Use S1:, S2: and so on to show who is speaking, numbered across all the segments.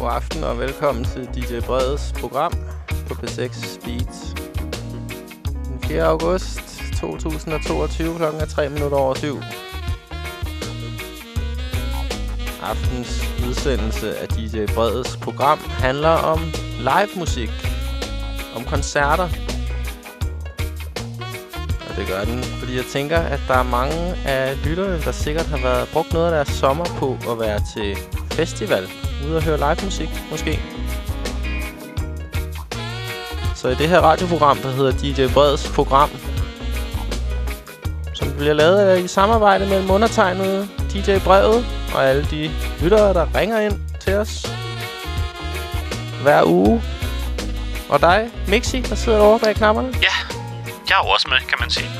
S1: God aften og velkommen til DJ Breds program på P6 Beats. Den 4. august 2022 klokken er 3 minutter over 7. Aftens udsendelse af DJ Breds program handler om live musik. Om koncerter. Og det gør den, fordi jeg tænker, at der er mange af lytterne, der sikkert har været brugt noget af deres sommer på at være til festival. Ude og høre live musik, måske. Så i det her radioprogram, der hedder DJ Breds program, som bliver lavet i samarbejde mellem undertegnet DJ Brevet og alle de lyttere, der ringer ind til os hver uge. Og dig, Mixi, der sidder over bag knapperne.
S2: Ja, jeg er jo også med, kan man sige.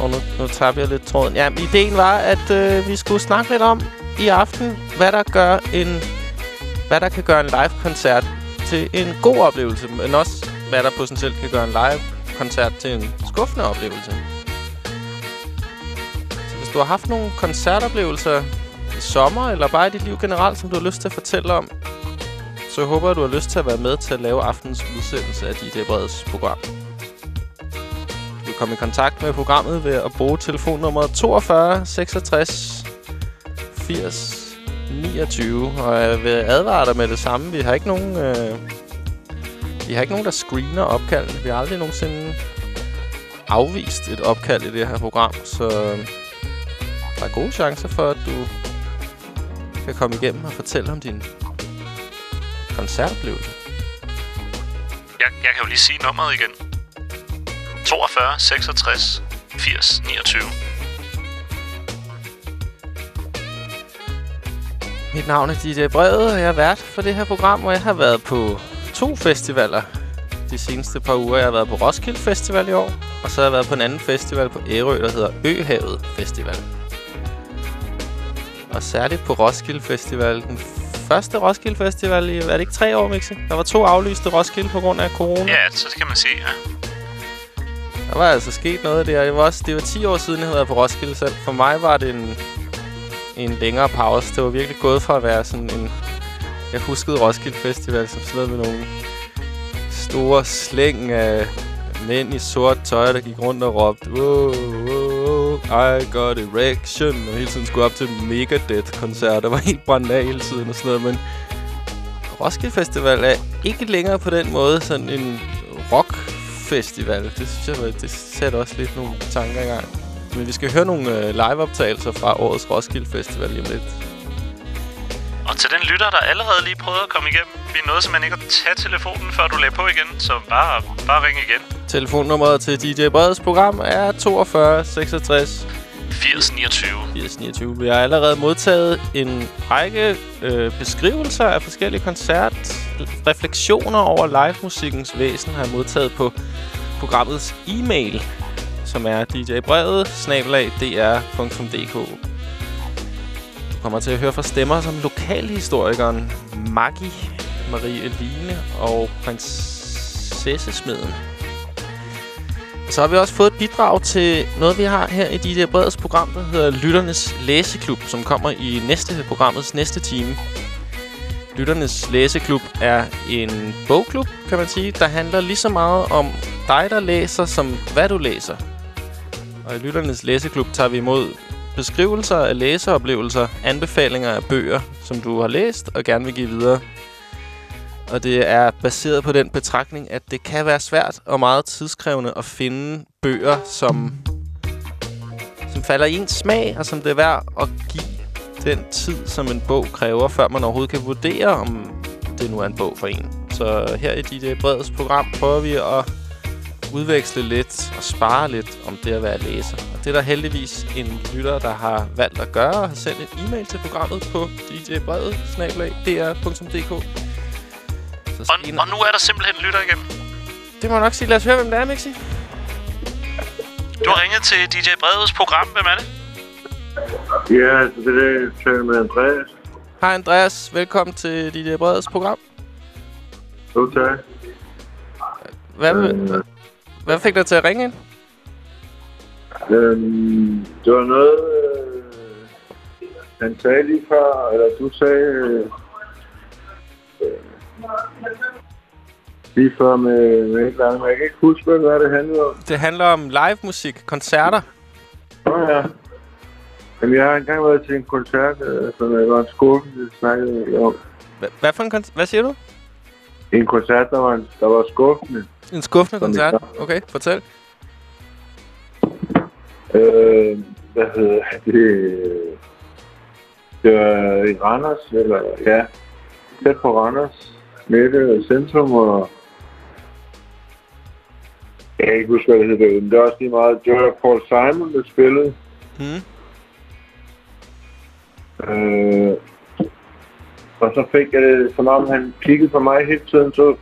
S1: Og nu, nu tabte jeg lidt tråden. Ja, ideen var, at øh, vi skulle snakke lidt om i aften, hvad der gør en, hvad der kan gøre en live-koncert til en god oplevelse, men også hvad der potentielt kan gøre en live-koncert til en skuffende oplevelse. Så hvis du har haft nogle koncertoplevelser i sommer, eller bare i dit liv generelt, som du har lyst til at fortælle om, så jeg håber, at du har lyst til at være med til at lave aftens udsendelse af DJ Breds program. Du kan komme i kontakt med programmet ved at bruge telefonnummeret 42 66 80 29. Og jeg vil advare dig med det samme. Vi har ikke nogen... Øh, vi har ikke nogen, der screener opkald. Vi har aldrig nogensinde afvist et opkald i det her program. Så øh, der er gode chancer for, at du kan komme igennem og fortælle om din koncertoplevelse.
S2: Jeg, jeg kan jo lige sige nummeret igen. 42 66 80 29.
S1: Mit navn er DJ Brevet, og jeg er vært for det her program, hvor jeg har været på to festivaler de seneste par uger. Jeg har været på Roskilde Festival i år, og så har jeg været på en anden festival på Ærø, der hedder Øhavet Festival. Og særligt på Roskilde Festival, den første Roskilde Festival i, er det ikke tre år, Mixi? Der var to aflyste Roskilde på grund af corona.
S2: Ja, så det kan man sige, ja.
S1: Der var altså sket noget der. Det var, også, det var 10 år siden, jeg havde været på Roskilde selv. For mig var det en, en længere pause. Det var virkelig gået fra at være sådan en... Jeg huskede Roskilde Festival som sådan med nogle store slæng af mænd i sort tøj, der gik rundt og råbte wow, wow, I got erection, og hele tiden skulle op til Megadeth-koncert, Der var helt brændt af hele tiden og sådan noget, men Roskilde Festival er ikke længere på den måde sådan en rock festival. Det synes jeg, det sætter også lidt nogle tanker i gang. Men vi skal høre nogle øh, liveoptagelser fra årets Roskilde Festival lige om lidt.
S2: Og til den lytter, der allerede lige prøvede at komme igennem, vi nåede simpelthen ikke at tage telefonen, før du lagde på igen. Så bare, bare ring igen.
S1: Telefonnummeret til DJ Breds program er 42 66
S2: 80 29.
S1: 80 29. Vi har allerede modtaget en række øh, beskrivelser af forskellige koncert, refleksioner over live-musikkens væsen har jeg modtaget på programmets e-mail, som er djbrevet dr.dk. Du kommer til at høre fra stemmer som lokalhistorikeren Maggi, Marie Eline og prinsessesmeden. Så har vi også fået et bidrag til noget, vi har her i DJ Breds program, der hedder Lytternes Læseklub, som kommer i næste programmets næste time. Lytternes Læseklub er en bogklub, kan man sige, der handler lige så meget om dig, der læser, som hvad du læser. Og i Lytternes Læseklub tager vi imod beskrivelser af læseoplevelser, anbefalinger af bøger, som du har læst og gerne vil give videre. Og det er baseret på den betragtning, at det kan være svært og meget tidskrævende at finde bøger, som, som falder i ens smag, og som det er værd at give den tid, som en bog kræver, før man overhovedet kan vurdere, om det nu er en bog for en. Så her i DJ Breds program prøver vi at udveksle lidt og spare lidt om det at være læser. Og det er der heldigvis en lytter, der har valgt at gøre og har sendt en e-mail til programmet på djbredet.dr.dk
S2: og, og nu er der simpelthen en lytter igennem.
S1: Det må jeg nok sige. Lad os høre, hvem det er, Mixi.
S2: Du har ringet til DJ Bredets program. Hvem er det?
S3: Ja, det er det. Jeg med Andreas.
S1: Hej Andreas. Velkommen til DJ Bredets program.
S3: Jo, tak.
S1: Hvad, øh, hvad fik dig til at ringe ind?
S3: Øhm, det var noget, øh, han sagde lige før, eller du sagde, øh, lige før med, med et eller andet, men jeg kan ikke huske, hvad det handler om.
S1: Det handler om live musik, koncerter.
S3: Nå ja. Jamen, jeg har engang været til en koncert, øh, som jeg var en skuffe, det snakkede om.
S1: Hva- Hvad, for en kon- Hvad siger du?
S3: En koncert, der var, en, der var skuffende.
S1: En skuffende
S3: vi
S1: koncert? Okay, fortæl.
S3: Øh, hvad hedder det? Det var i Randers, eller ja, tæt på Randers, i centrum, og jeg kan ikke huske, hvad det hedder, men det var også lige meget. Det var Paul Simon, der spillede.
S1: Hmm.
S3: Øh, og så fik jeg det, som om han kiggede på mig hele tiden, så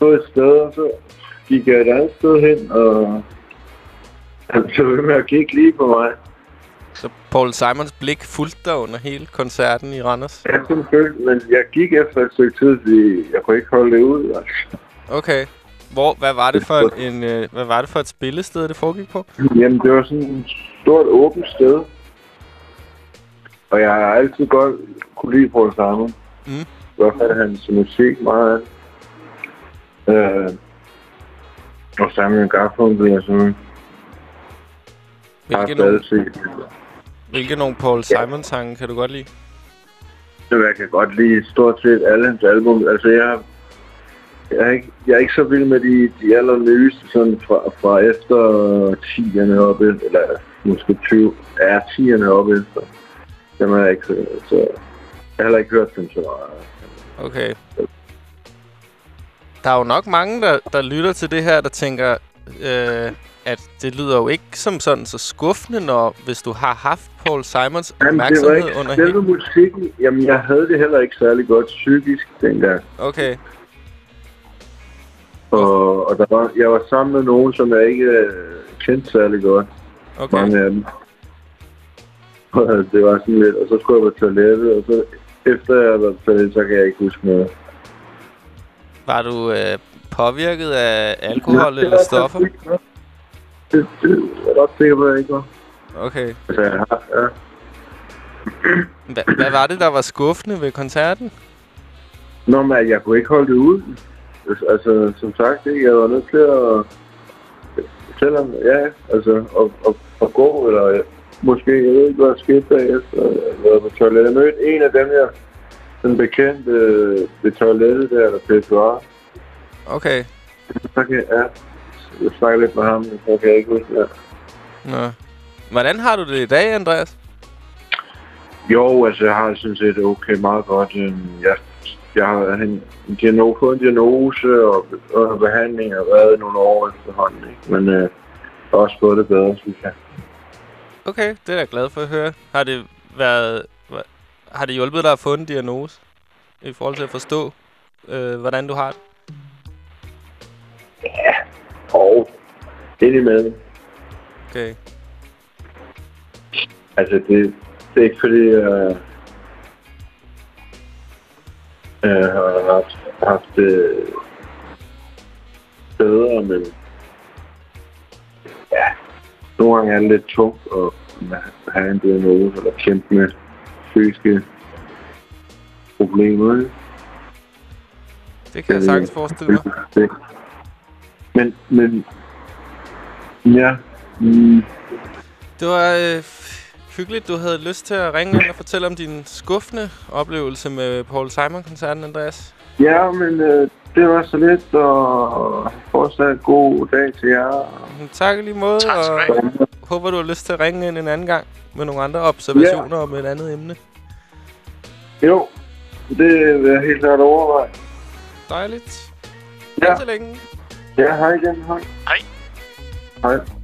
S3: stod et sted, og så gik jeg et andet sted hen, og han blev ved med at kigge lige på mig.
S1: Så Paul Simons blik fulgte dig under hele koncerten i Randers?
S3: Sådan følte, men jeg gik efter et stykke tid, fordi jeg kunne ikke holde det ud. Altså.
S1: Okay. Hvor, hvad, var det for en, øh, hvad var det for et spillested, det foregik på?
S3: Jamen, det var sådan et stort åbent sted. Og jeg har altid godt kunne lide Paul Simon.
S1: Mm.
S3: I hvert fald hans musik meget. Øh, og Samuel Garfunkel og sådan
S1: Hvilke,
S3: set.
S1: hvilke nogle Paul Simon-sange kan du godt lide?
S3: Jeg kan godt lide stort set alle hans album. Altså, jeg, jeg, er ikke, jeg er ikke så vild med de, de allernyeste, sådan fra, fra efter 10'erne op, eller måske 20, ja, 10'erne op efter. Dem har jeg ikke så, så jeg har heller ikke hørt dem så meget.
S1: Okay. Der er jo nok mange, der, der lytter til det her, der tænker, øh, at det lyder jo ikke som sådan så skuffende, når hvis du har haft Paul Simons
S3: Jamen, det var
S1: opmærksomhed
S3: ikke
S1: under
S3: selve musikken. Jamen, jeg havde det heller ikke særlig godt psykisk dengang.
S1: Okay,
S3: Og, og der var, jeg var sammen med nogen, som jeg ikke øh, kendte særlig godt.
S1: okay.
S3: mange af dem. Og det var sådan lidt, og så skulle jeg på toilettet, og så efter jeg været på toilettet, så kan jeg ikke huske noget.
S1: Var du øh, påvirket af alkohol
S3: det
S1: eller stoffer?
S3: Det, det, er ret sikker på, at jeg ikke var.
S1: Okay.
S3: Altså, jeg har, ja.
S1: Hva, hvad var det, der var skuffende ved koncerten?
S3: Nå, men jeg kunne ikke holde det ud. Altså, som sagt, ikke? jeg var nødt til at... Selvom, ja, altså, at, at, at gå, eller måske, jeg ved ikke, hvad der skete bagefter. Jeg var på toilettet. Jeg mødte en af dem, jeg den bekendte øh, ved toilettet der, eller pissoir.
S1: Okay.
S3: Så kan jeg, ja, jeg snakker lidt med ham, men så kan jeg ikke huske det.
S1: Nå. Hvordan har du det i dag, Andreas?
S3: Jo, altså, jeg har sådan set okay meget godt. Øhm, Jeg, jeg har en, en diagnose, fået en diagnose og, og behandling og været nogle år efterhånden, ikke? Men øh, også fået det bedre, synes jeg.
S1: Okay, det er jeg glad for at høre. Har det været... Har det hjulpet dig at få en diagnose? I forhold til at forstå, øh, hvordan du har det?
S3: Og indimellem.
S1: Okay.
S3: Altså, det, det er ikke fordi, jeg øh, har haft, haft det bedre, men ja, nogle gange er det lidt tungt at have en diagnose eller kæmpe med psykiske problemer.
S1: Det kan jeg sagtens forestille mig.
S3: Men, men, ja, mm,
S1: Det var øh, hyggeligt, du havde lyst til at ringe ind og fortælle om din skuffende oplevelse med Paul Simon-koncerten, Andreas.
S3: ja, men øh, det var så lidt, og fortsat god dag til jer.
S1: Men Tak lige måde,
S2: Tak skal
S1: og
S2: du have.
S1: Håber, du har lyst til at ringe ind en anden gang med nogle andre observationer om et andet emne.
S3: Jo, det vil jeg helt klart overveje.
S1: Dejligt.
S3: Ja.
S1: Ja. så længe.
S3: Ja, hej igen. Hej.
S2: Hej.
S3: Hej.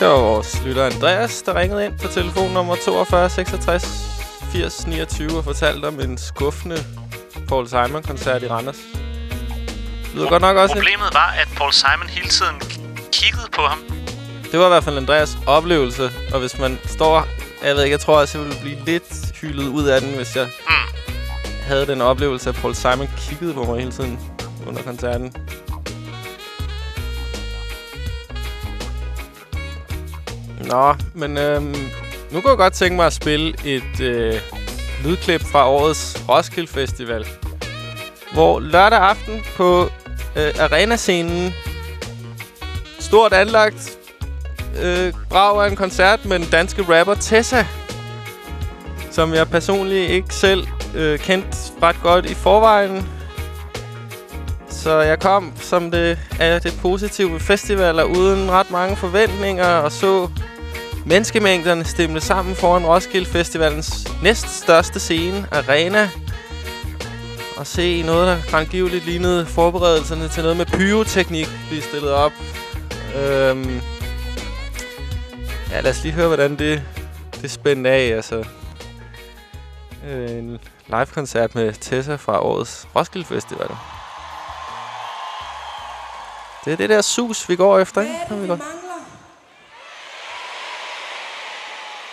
S1: Det var vores lytter Andreas, der ringede ind på telefonnummer 42 66 80 29 og fortalte om en skuffende Paul Simon-koncert i Randers. Lyder godt nok også.
S2: Problemet var, at Paul Simon hele tiden kiggede på ham.
S1: Det var i hvert fald Andreas oplevelse, og hvis man står... Jeg ved ikke, jeg tror også, jeg ville blive lidt hyldet ud af den, hvis jeg
S2: Mm.
S1: havde den oplevelse, at Paul Simon kiggede på mig hele tiden under koncerten. Nå, men øhm, nu kunne jeg godt tænke mig at spille et øh, lydklip fra årets Roskilde Festival. Hvor lørdag aften på øh, arenascenen, stort anlagt, øh, brav af en koncert med den danske rapper Tessa. Som jeg personligt ikke selv øh, kendt ret godt i forvejen. Så jeg kom som det er det positive ved festivaler uden ret mange forventninger og så menneskemængderne stemte sammen foran Roskilde Festivalens næststørste scene, Arena. Og se noget, der angiveligt lignede forberedelserne til noget med pyroteknik blive stillet op. Øhm ja, lad os lige høre, hvordan det, det spændte af. Altså, øh, en live-koncert med Tessa fra årets Roskilde Festival. Det er det der sus, vi går efter, ikke?
S4: Hvad er det, vi
S1: godt.
S4: mangler?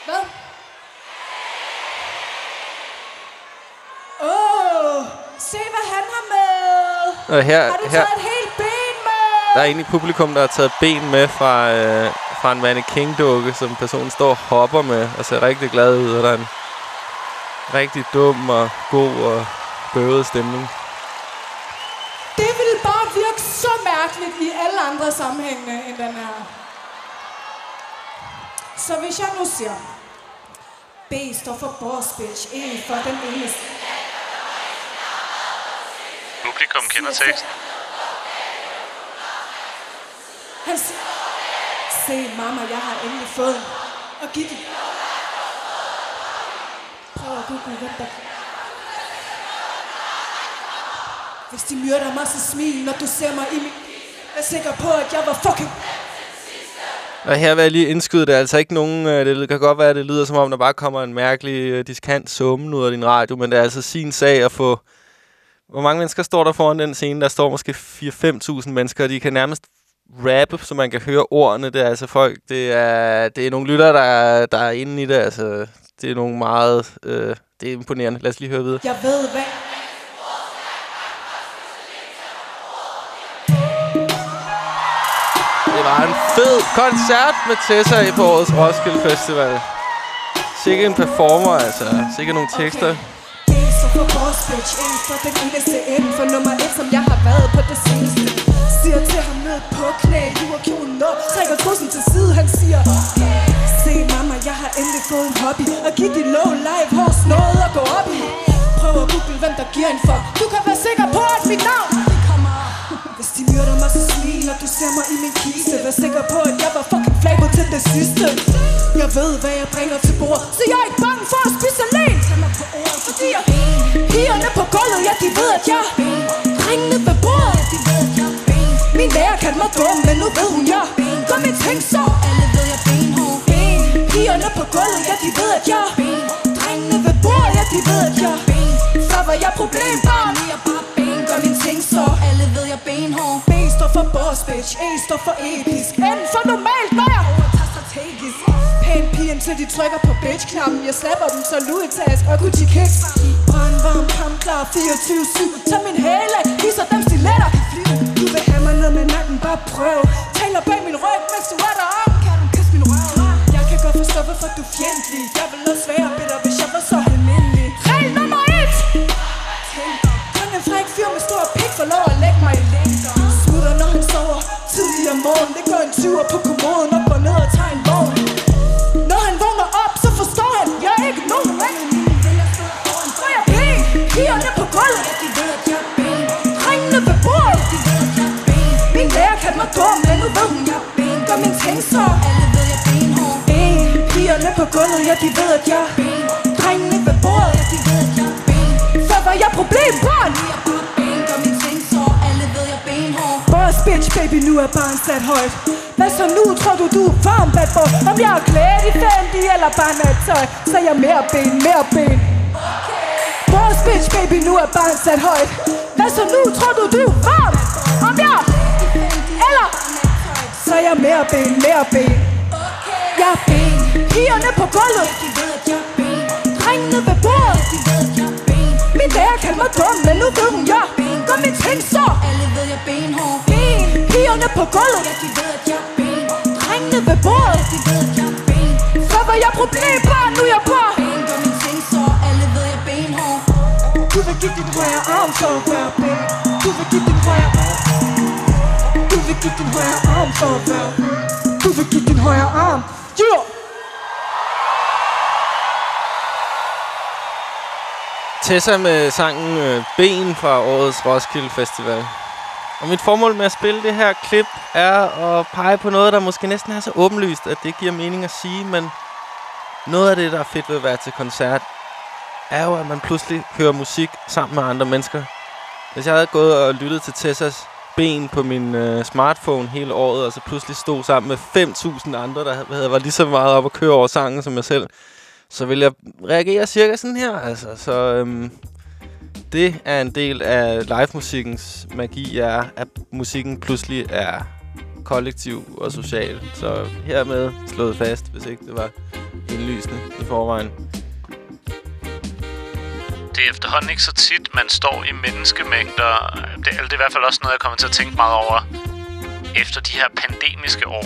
S4: Hvad? Åh, oh, se hvad han har med.
S1: Og her,
S4: Har du
S1: her,
S4: taget et helt ben med?
S1: der er en i publikum, der har taget ben med fra, øh, fra en mannequin-dukke, som personen står og hopper med og ser rigtig glad ud. Og der er en rigtig dum og god og bøvet stemning.
S4: Det ville bare virke så mærkeligt i alle andre sammenhænge end den her. Så hvis jeg nu siger, B står for boss bitch, E for den eneste.
S2: Publikum kender teksten.
S4: Han siger, se mamma, jeg har endelig fået. Og Gigi. Prøv at google, hvem der... Hvis de myrder mig, så smil, når du ser mig i min... Jeg er sikker på, at jeg var fucking...
S1: Og her vil jeg lige indskyde, det er altså ikke nogen... Øh, det kan godt være, at det lyder som om, der bare kommer en mærkelig øh, diskant summen ud af din radio, men det er altså sin sag at få... Hvor mange mennesker står der foran den scene? Der står måske 4-5.000 mennesker, og de kan nærmest rappe, så man kan høre ordene. Det er altså folk... Det er, det er nogle lyttere, der er, der er inde i det. Altså, det er nogle meget... Øh, det er imponerende. Lad os lige høre videre.
S4: Jeg ved, hvad...
S1: var en fed koncert med Tessa i på årets Roskilde Festival. Sikke en performer, altså. Sikke nogle tekster.
S4: For boss bitch, E for den eneste N for nummer et, som jeg har været på det seneste. Siger til ham ned på knæ, hiver kjolen op, trækker truslen til side, han siger Se mamma, jeg har endelig fået en hobby Og giv dit low live hos noget at gå op i Prøv at google, hvem der giver en fuck Du kan være sikker på, at mit navn Hører kommer mig, så smil, når du ser mig i min kiste. Vær sikker på, at jeg var fucking flabet til det sidste? Jeg ved, hvad jeg bringer til bord Så jeg er ikke bange for at spise alene Tag mig på ordet, fordi jeg Pigerne på gulvet, ja, de ved, at jeg Drengene ved bordet, ja, de ved, at jeg Min lærer kaldte mig dum, men nu ved hun, jeg Gør min ting så Alle ved, jeg benhård. Pigerne på gulvet, ja, de ved, at jeg Drengene ved bordet, ja, de ved, at jeg Før var jeg problembarn. Nu er jeg bare så Alle ved, jeg benhård. B står for boss, bitch. E står for episk. N for normalt, når jeg overtager strategisk. Pæn pigen til de trykker på bitch-knappen. Jeg slapper dem, så Louis Task og Gucci kicks Brandvarm, kampklar, 24-7 Tag min hæle, viser dem stiletter. Du vil have mig ned med nakken, bare prøv. Taler bag min ryg, mens du er derom Kan du kysse min røv? Jeg kan godt forstå, hvorfor du er fjendtlig. Jeg vil også være bitter, hvis morgenen på kommoden og går ned og tager en vogn. Når han vågner op, så forstår han Jeg er ikke nogen mand. Så jeg ben Pigerne på gulvet. Drengene ved bordet. Min lærer kaldte mig dum, men nu ved hun, jeg ben Gør min ting så. Ben Pigerne på gulvet, ja, de ved, at jeg Drengene ved bordet Før var jeg problembarn. Boss bitch, baby, nu er barn sat højt. Hvad så nu, tror du, du er varm, bad boy? Om jeg er klædt i Fendi eller bare nattøj Så er jeg mere ben, mere ben. Boss bitch, baby, nu er barn sat højt. Hvad så nu, tror du, du er varm? Om jeg eller Så er jeg mere ben, mere ben. Jeg er ben. Pigerne på gulvet. Drengene ved bordet. Min jeg kaldte mig dum Men nu ved hun, jeg gør min ting så.
S5: Alle ved jeg benhård.
S4: Ben, pigerne på gulvet.
S5: Ja, de ved, at jeg er ben
S4: Drengene ved bordet.
S5: De ved, at jeg er ben
S4: Før var jeg problembarn, nu er jeg på
S5: Ben gør min ting så Alle ved, jeg er benhård.
S4: Du vil give din højre arm at være ben Du vil give din højre Du vil give din højre arm at være Du vil give din højre arm. Yeah!
S1: Tessa med sangen øh, Ben fra årets Roskilde Festival. Og mit formål med at spille det her klip er at pege på noget, der måske næsten er så åbenlyst, at det giver mening at sige, men noget af det, der er fedt ved at være til koncert, er jo, at man pludselig hører musik sammen med andre mennesker. Hvis jeg havde gået og lyttet til Tessas ben på min øh, smartphone hele året, og så pludselig stod sammen med 5.000 andre, der havde, var lige så meget op at køre over sangen som jeg selv, så vil jeg reagere cirka sådan her. Altså, så øhm, det er en del af live-musikkens magi, er, at musikken pludselig er kollektiv og social. Så hermed slået fast, hvis ikke det var indlysende i forvejen.
S2: Det er efterhånden ikke så tit, man står i menneskemængder. Det, eller det er i hvert fald også noget, jeg kommer til at tænke meget over efter de her pandemiske år.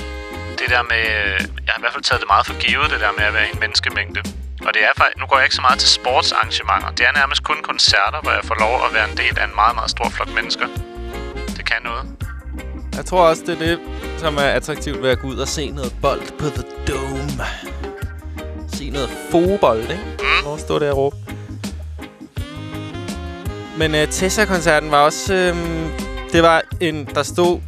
S2: Det der med... Øh, jeg har i hvert fald taget det meget for givet, det der med at være i en menneskemængde. Og det er faktisk... Nu går jeg ikke så meget til sportsarrangementer. Det er nærmest kun koncerter, hvor jeg får lov at være en del af en meget, meget stor flok mennesker. Det kan noget.
S1: Jeg tror også, det er det, som er attraktivt ved at gå ud og se noget bold på The Dome. Se noget fodbold, ikke? Mm. Hvor står det og råbe? Men uh, Tessa-koncerten var også... Uh, det var en... Der stod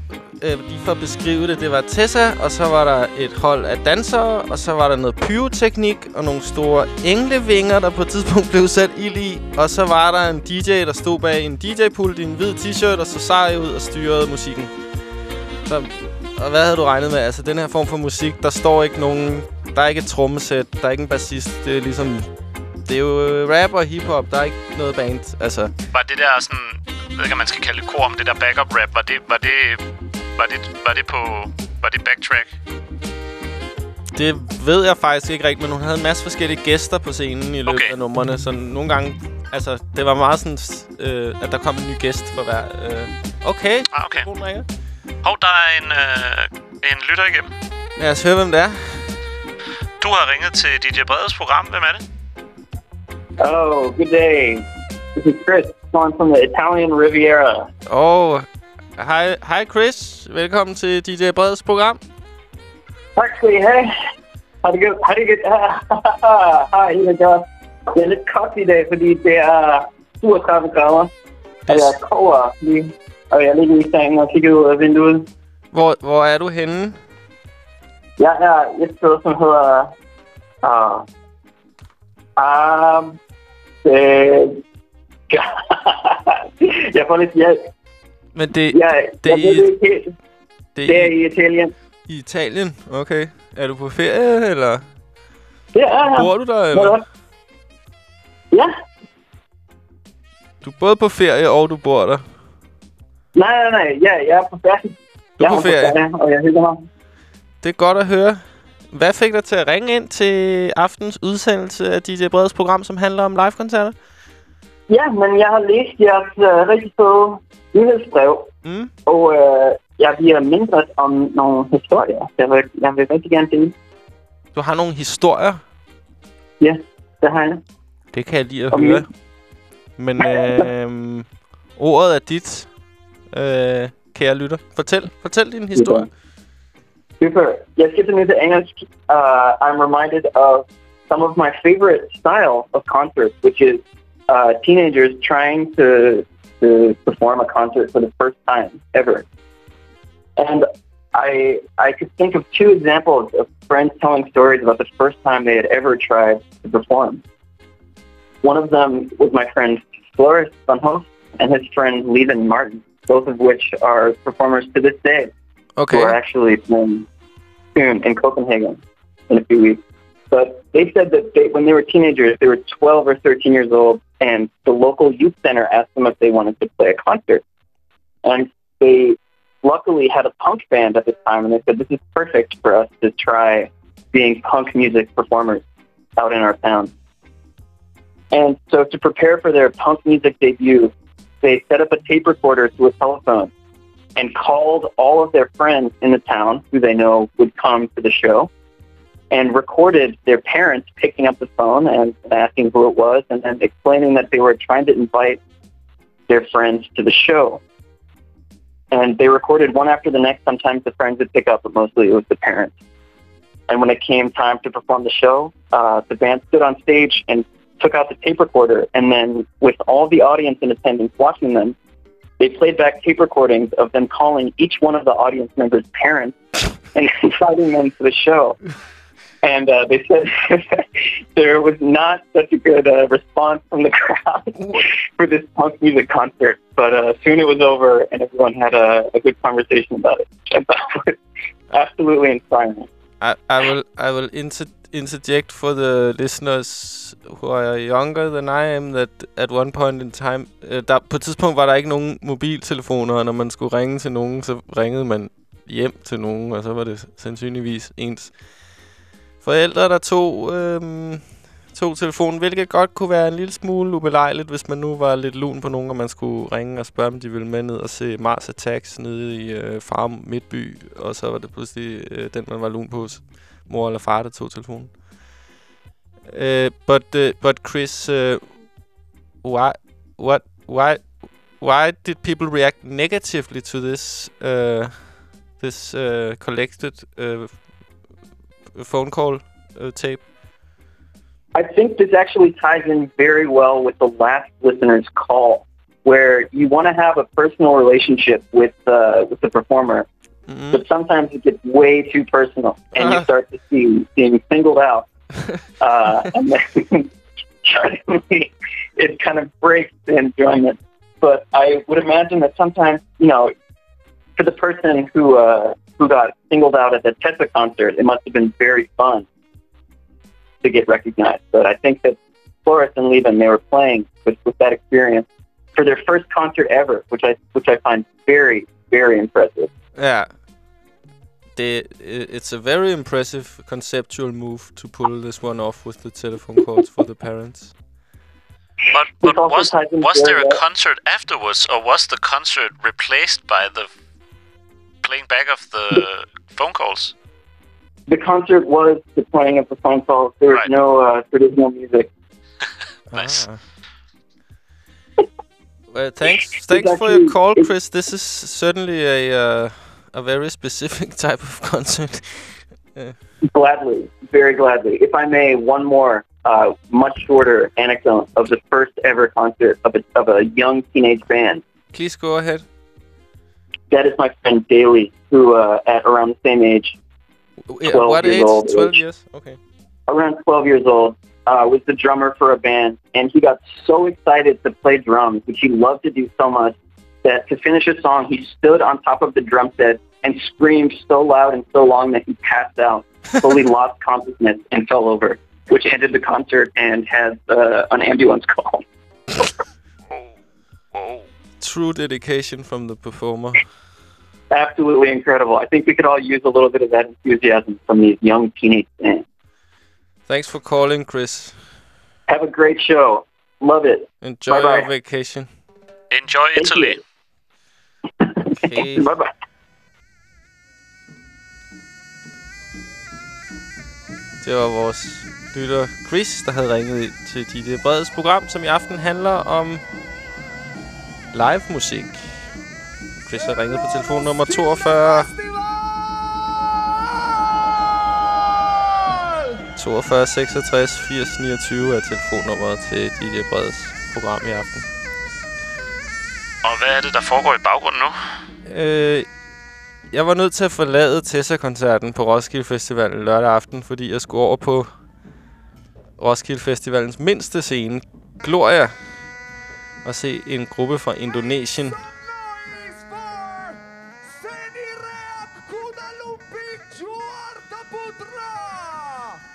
S1: øh, lige for at beskrive det, det var Tessa, og så var der et hold af dansere, og så var der noget pyroteknik, og nogle store englevinger, der på et tidspunkt blev sat ild i. Og så var der en DJ, der stod bag en DJ-pult i en hvid t-shirt, og så sej ud og styrede musikken. Så, og hvad havde du regnet med? Altså, den her form for musik, der står ikke nogen... Der er ikke et trommesæt, der er ikke en bassist. Det er ligesom... Det er jo øh, rap og hiphop, der er ikke noget band. Altså,
S2: Var det der sådan... Jeg ved ikke, om man skal kalde det kor, om det der backup rap, var det... Var det var det, var det på... Var det backtrack?
S1: det ved jeg faktisk ikke rigtigt, men hun havde en masse forskellige gæster på scenen i løbet
S2: Okay.
S1: af numrene. Så nogle gange... Altså, det var meget sådan, øh, at der kom en ny gæst for hver... Øh. Okay,
S2: Ah, okay.
S1: hun ringer.
S2: Hov, der er en, øh, en lytter igennem.
S1: Lad os høre, hvem det er.
S2: Du har ringet til DJ Breds program. Hvem er det?
S6: Oh, good day. This is Chris, calling from the Italian Riviera.
S1: Og hej, hej Chris. Velkommen til DJ Breds program.
S6: Tak skal I have. Har det godt? Har det godt? Hej, det er godt. Det er lidt koldt i dag, fordi det er 37 grader. Og jeg koger lige. Og jeg ligger i sengen og kigger ud af vinduet.
S1: Hvor, hvor er du henne?
S6: Jeg er et sted, som hedder... Uh, um, øh, jeg får lidt hjælp.
S1: Men det,
S6: Jeg,
S1: det,
S6: jeg
S1: er i,
S6: det
S1: det,
S6: er
S1: i,
S6: Italien.
S1: i Italien? Okay. Er du på ferie, eller
S6: Det er her.
S1: bor du der, eller?
S6: er? Ja.
S1: Du er både på ferie, og du bor der.
S6: Nej, nej, nej. Ja, jeg er på ferie.
S1: Du er
S6: jeg
S1: på ferie.
S6: og jeg hygger mig.
S1: Det er godt at høre. Hvad fik dig til at ringe ind til aftens udsendelse af DJ Breds program, som handler om live-koncerter?
S6: Ja, men jeg har læst jeres uh, rigtig fede nyhedsbrev,
S1: Mm.
S6: og uh, jeg bliver mindret om nogle historier. Jeg vil, jeg vil rigtig gerne dele.
S1: Du har nogle historier.
S6: Ja, det har jeg.
S1: Det kan jeg lige at
S6: Om
S1: høre. Men øh, ordet er dit, øh, kære lytter. Fortæl, fortæl din historie.
S6: Super. Jeg skifter nu til engelsk. Uh, I'm reminded of some of my favorite style of concerts, which is uh, teenagers trying to to perform a concert for the first time ever. And I I could think of two examples of friends telling stories about the first time they had ever tried to perform. One of them was my friend Floris Sunhoff and his friend Levin Martin, both of which are performers to this day
S1: Okay.
S6: who are actually playing soon in Copenhagen in a few weeks. But they said that they, when they were teenagers, they were 12 or 13 years old, and the local youth center asked them if they wanted to play a concert. And they luckily had a punk band at the time, and they said, this is perfect for us to try being punk music performers out in our town. And so to prepare for their punk music debut, they set up a tape recorder to a telephone and called all of their friends in the town who they know would come to the show and recorded their parents picking up the phone and asking who it was and then explaining that they were trying to invite their friends to the show. And they recorded one after the next. Sometimes the friends would pick up, but mostly it was the parents. And when it came time to perform the show, uh, the band stood on stage and took out the tape recorder. And then with all the audience in attendance watching them, they played back tape recordings of them calling each one of the audience members' parents and inviting them to the show. And uh, they said there was not such a good uh, response from the crowd for this punk music concert. But uh, soon it was over, and everyone had a, a good conversation about it. I thought was absolutely inspiring.
S1: I, I will I will inter interject for the listeners who are younger than I am that at one point in time, uh, der, på et tidspunkt var der ikke nogen mobiltelefoner, og når man skulle ringe til nogen, så ringede man hjem til nogen, og så var det sandsynligvis ens forældre, der tog, øhm, tog telefonen, hvilket godt kunne være en lille smule ubelejligt, hvis man nu var lidt lun på nogen, og man skulle ringe og spørge, om de ville med ned og se Mars Attacks nede i øh, Farm Midtby, og så var det pludselig øh, den, man var lun på hos mor eller far, der tog telefonen. Uh, but uh, but Chris, uh, why what why why did people react negatively to this uh, this uh, collected uh, phone call uh, tape?
S6: I think this actually ties in very well with the last listener's call, where you want to have a personal relationship with uh, with the performer,
S1: Mm-hmm.
S6: but sometimes it gets way too personal, and
S1: Uh-huh.
S6: you start to see being singled out, uh, and then suddenly it kind of breaks the enjoyment. But I would imagine that sometimes, you know, for the person who uh, who got singled out at the Tessa concert, it must have been very fun to get recognized. But I think that Flores and Lieben, they were playing with, with that experience for their first concert ever, which I which I find very very impressive.
S1: Yeah. The, it's a very impressive conceptual move to pull this one off with the telephone calls for the parents.
S2: But, but was, was there a concert afterwards, or was the concert replaced by the playing back of the phone calls?
S6: The concert was the playing of the phone calls. There was
S2: Right.
S6: no uh, traditional music.
S2: Nice.
S1: Ah. well, thanks, thanks for your call, Chris. This is certainly a uh, a very specific type of concert.
S6: Gladly, very gladly. If I may, one more uh, much shorter anecdote of the first ever concert of a, of a young teenage band.
S1: Please go ahead.
S6: That is my friend Daly, who uh, at around the same age, 12
S1: what
S6: years
S1: age?
S6: old.
S1: 12 years? Okay.
S6: around 12 years old, uh, was the drummer for a band, and he got so excited to play drums, which he loved to do so much, that to finish a song, he stood on top of the drum set and screamed so loud and so long that he passed out, fully lost consciousness, and fell over, which ended the concert and had uh, an ambulance call.
S2: Oh, whoa.
S1: True dedication from the performer.
S6: Absolutely incredible. I think we could all use a little bit of that enthusiasm from these young teenage bands.
S1: Thanks for calling, Chris.
S6: Have a great show. Love it.
S1: Enjoy
S6: Bye-bye.
S1: your vacation.
S2: Enjoy
S6: Thank
S2: Italy.
S1: Okay.
S6: bye bye.
S1: Det var vores lytter Chris, der havde ringet ind til DJ Breds program, som i aften handler om live musik. Chris har ringet på telefonnummer 42 42 66 80 29 er telefonnummeret til DJ Breds program i aften.
S2: Og hvad er det, der foregår i baggrunden nu?
S1: Øh, jeg var nødt til at forlade Tessa-koncerten på Roskilde Festivalen lørdag aften, fordi jeg skulle over på Roskilde Festivalens mindste scene, Gloria, og se en gruppe fra Indonesien.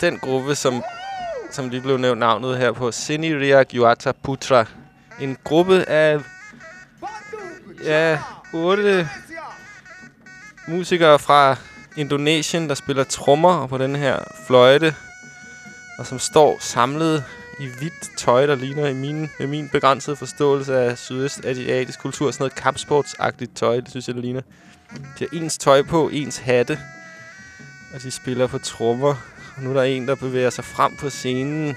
S1: Den gruppe, som, som lige blev nævnt navnet her på, Sini Riak Yuata Putra. En gruppe af ja, otte musikere fra Indonesien, der spiller trommer på den her fløjte, og som står samlet i hvidt tøj, der ligner i min, i min begrænsede forståelse af sydøstasiatisk kultur. Sådan noget kampsportsagtigt tøj, det synes jeg, det ligner. De har ens tøj på, ens hatte, og de spiller på trommer. Og nu er der en, der bevæger sig frem på scenen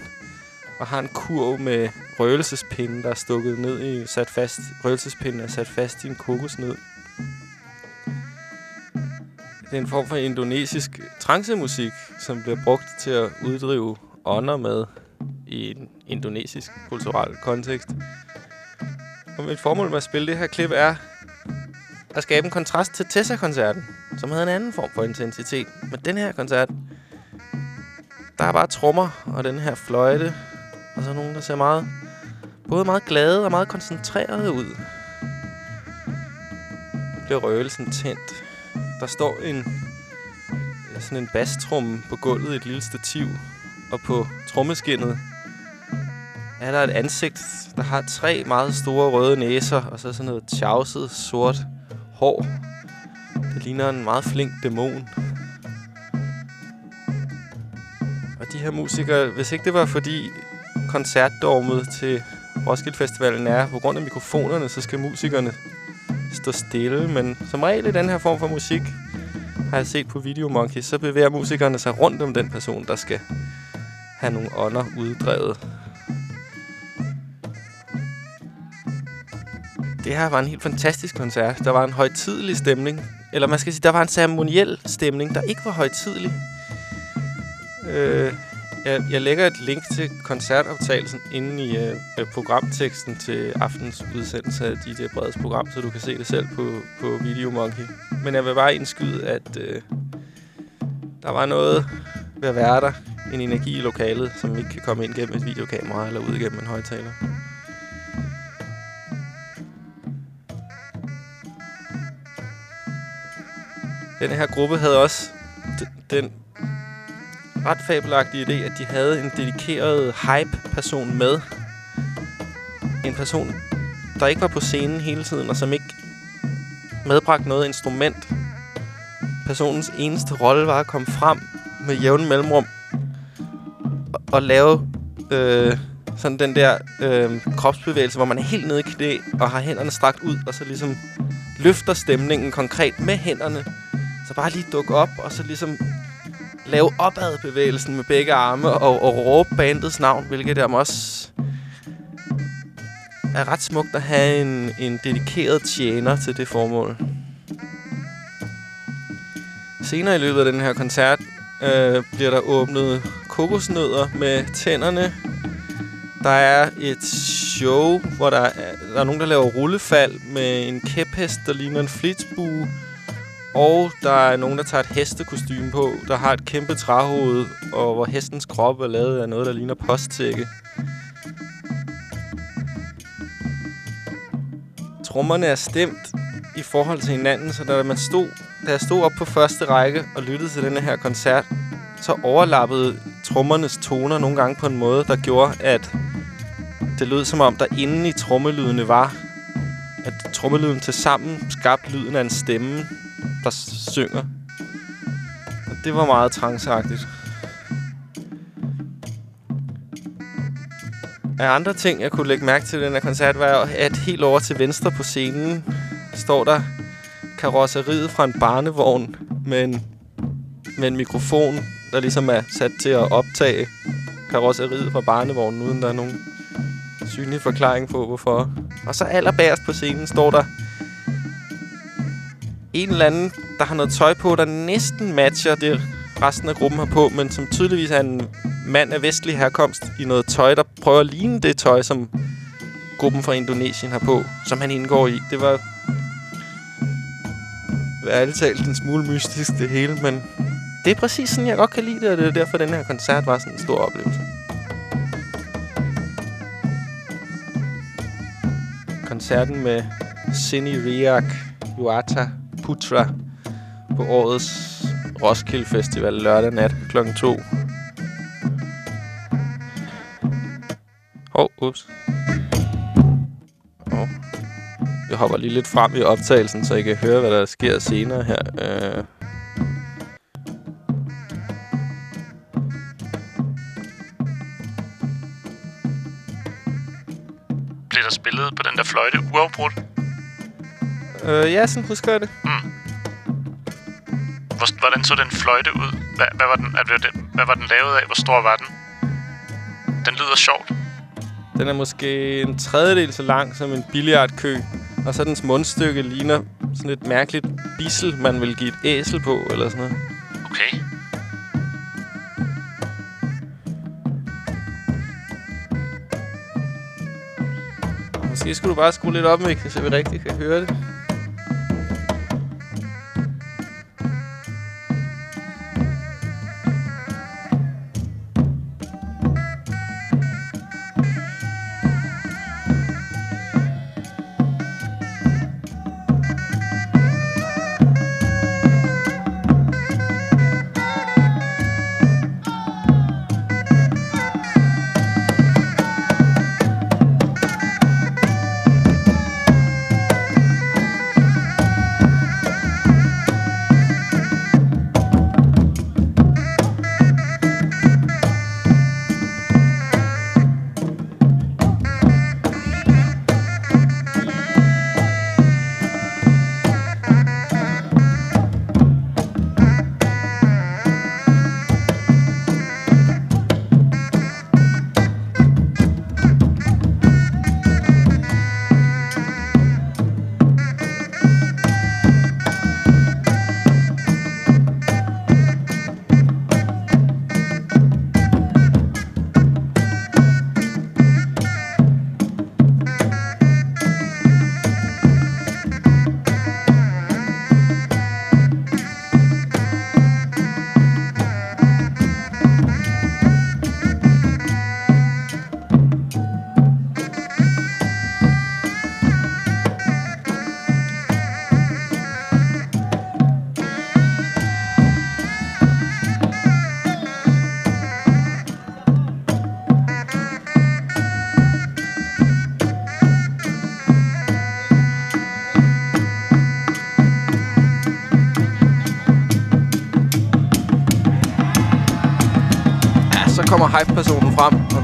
S1: og har en kurv med røgelsespinde, der er stukket ned i, sat fast. Røgelsespinden er sat fast i en kokosnød. Det er en form for indonesisk trancemusik, som bliver brugt til at uddrive ånder med i en indonesisk kulturel kontekst. Og mit formål med at spille det her klip er at skabe en kontrast til Tessa-koncerten, som havde en anden form for intensitet. Men den her koncert, der er bare trommer og den her fløjte, og så nogen, der ser meget, både meget glade og meget koncentrerede ud. Bliver røgelsen tændt. Der står en sådan en bastrum på gulvet i et lille stativ, og på trommeskinnet er der et ansigt, der har tre meget store røde næser, og så sådan noget tjavset, sort hår. Det ligner en meget flink dæmon. Og de her musikere, hvis ikke det var fordi koncertdormet til Roskilde Festivalen er, på grund af mikrofonerne, så skal musikerne stå stille. Men som regel i den her form for musik, har jeg set på Video Monkey, så bevæger musikerne sig rundt om den person, der skal have nogle ånder uddrevet. Det her var en helt fantastisk koncert. Der var en højtidelig stemning. Eller man skal sige, der var en ceremoniel stemning, der ikke var højtidelig. Øh, jeg, jeg lægger et link til koncertoptagelsen inde i øh, øh programteksten til aftens udsendelse af DJ Breds program, så du kan se det selv på, på Video Monkey. Men jeg vil bare indskyde, at øh, der var noget ved at være der. En energi i lokalet, som ikke kan komme ind gennem et videokamera eller ud gennem en højtaler. Den her gruppe havde også den ret fabelagtige idé, at de havde en dedikeret hype-person med. En person, der ikke var på scenen hele tiden, og som ikke medbragte noget instrument. Personens eneste rolle var at komme frem med jævn mellemrum og, lave øh, sådan den der øh, kropsbevægelse, hvor man er helt nede i knæ og har hænderne strakt ud, og så ligesom løfter stemningen konkret med hænderne. Så bare lige dukke op, og så ligesom lave opadbevægelsen med begge arme og, og råbe bandets navn, hvilket der også er ret smukt at have en, en dedikeret tjener til det formål. Senere i løbet af den her koncert øh, bliver der åbnet kokosnødder med tænderne. Der er et show, hvor der er, der er nogen, der laver rullefald med en kæphest, der ligner en flitsbue. Og der er nogen, der tager et hestekostyme på, der har et kæmpe træhoved, og hvor hestens krop er lavet af noget, der ligner posttække. Trommerne er stemt i forhold til hinanden, så da, man stod, da jeg stod op på første række og lyttede til denne her koncert, så overlappede trommernes toner nogle gange på en måde, der gjorde, at det lød som om, der inde i trommelydene var, at trommelyden til sammen skabte lyden af en stemme, der synger. Og det var meget trangsagtigt. Af andre ting, jeg kunne lægge mærke til i den her koncert, var at helt over til venstre på scenen står der karosseriet fra en barnevogn med en, med en mikrofon, der ligesom er sat til at optage karosseriet fra barnevognen, uden der er nogen synlig forklaring på, hvorfor. Og så allerbærst på scenen står der en eller anden, der har noget tøj på, der næsten matcher det, resten af gruppen har på, men som tydeligvis er en mand af vestlig herkomst i noget tøj, der prøver at ligne det tøj, som gruppen fra Indonesien har på, som han indgår i. Det var ærligt talt en smule mystisk, det hele, men det er præcis sådan, jeg godt kan lide det, og det er derfor, den her koncert var sådan en stor oplevelse. Koncerten med Cindy Riak Yuata Putra på årets Roskilde Festival lørdag nat kl. 2. Hov, oh, ups. Oh. Jeg hopper lige lidt frem i optagelsen, så I kan høre, hvad der sker senere her. Uh.
S2: Der spillet på den der fløjte uafbrudt?
S1: Øh, ja, sådan husker jeg det.
S2: Hvor, hvordan så den fløjte ud? Hvad, hvad, var den, den- hvad var den lavet af? Hvor stor var den? Den lyder sjovt.
S1: Den er måske en tredjedel så lang som en billiardkø. Og så dens mundstykke ligner sådan et mærkeligt bissel, man vil give et æsel på, eller sådan noget.
S2: Okay.
S1: Måske skulle du bare skrue lidt op, Mikkel, så vi rigtig kan høre det.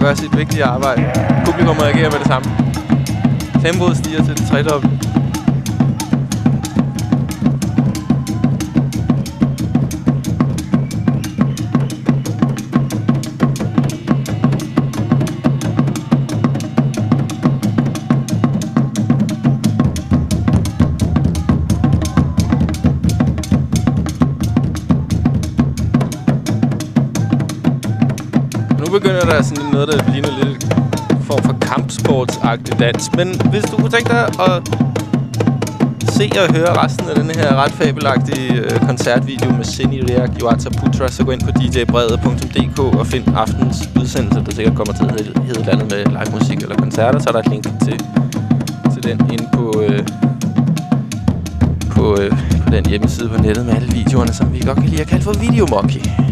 S1: Gør sit vigtige arbejde. Publikum reagerer med det samme. Tempoet stiger til det tredobbelte. Begynder der sådan noget, der ligner lidt form for kampsportsagtig dans. Men hvis du kunne tænke dig at se og høre resten af den her ret fabelagtige øh, koncertvideo med Sini Riak Yuata Putra, så gå ind på djbrede.dk og find aftens udsendelse, der sikkert kommer til at hedde hedde et eller andet med live musik eller koncerter. Så er der et link til, til den inde på, øh, på, øh, på den hjemmeside på nettet med alle videoerne, som vi godt kan lide at kalde for Videomonkey.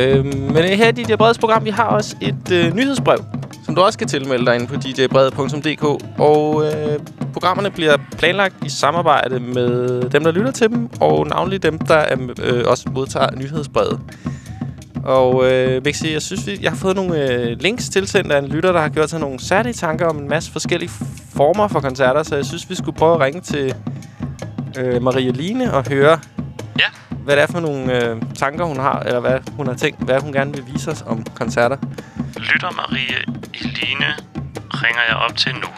S1: Øhm, men øh, her i DJ Breds program, vi har også et øh, nyhedsbrev, som du også kan tilmelde dig inde på djbred.dk. Og øh, programmerne bliver planlagt i samarbejde med dem, der lytter til dem, og navnlig dem, der er, øh, også modtager nyhedsbrevet. Og øh, Vixi, jeg synes, vi, jeg har fået nogle øh, links tilsendt af en lytter, der har gjort sig nogle særlige tanker om en masse forskellige former for koncerter, så jeg synes, vi skulle prøve at ringe til øh, Maria Line og høre, hvad det er for nogle øh, tanker, hun har, eller hvad hun har tænkt, hvad hun gerne vil vise os om koncerter.
S2: Lytter Marie Eline ringer jeg op til nu.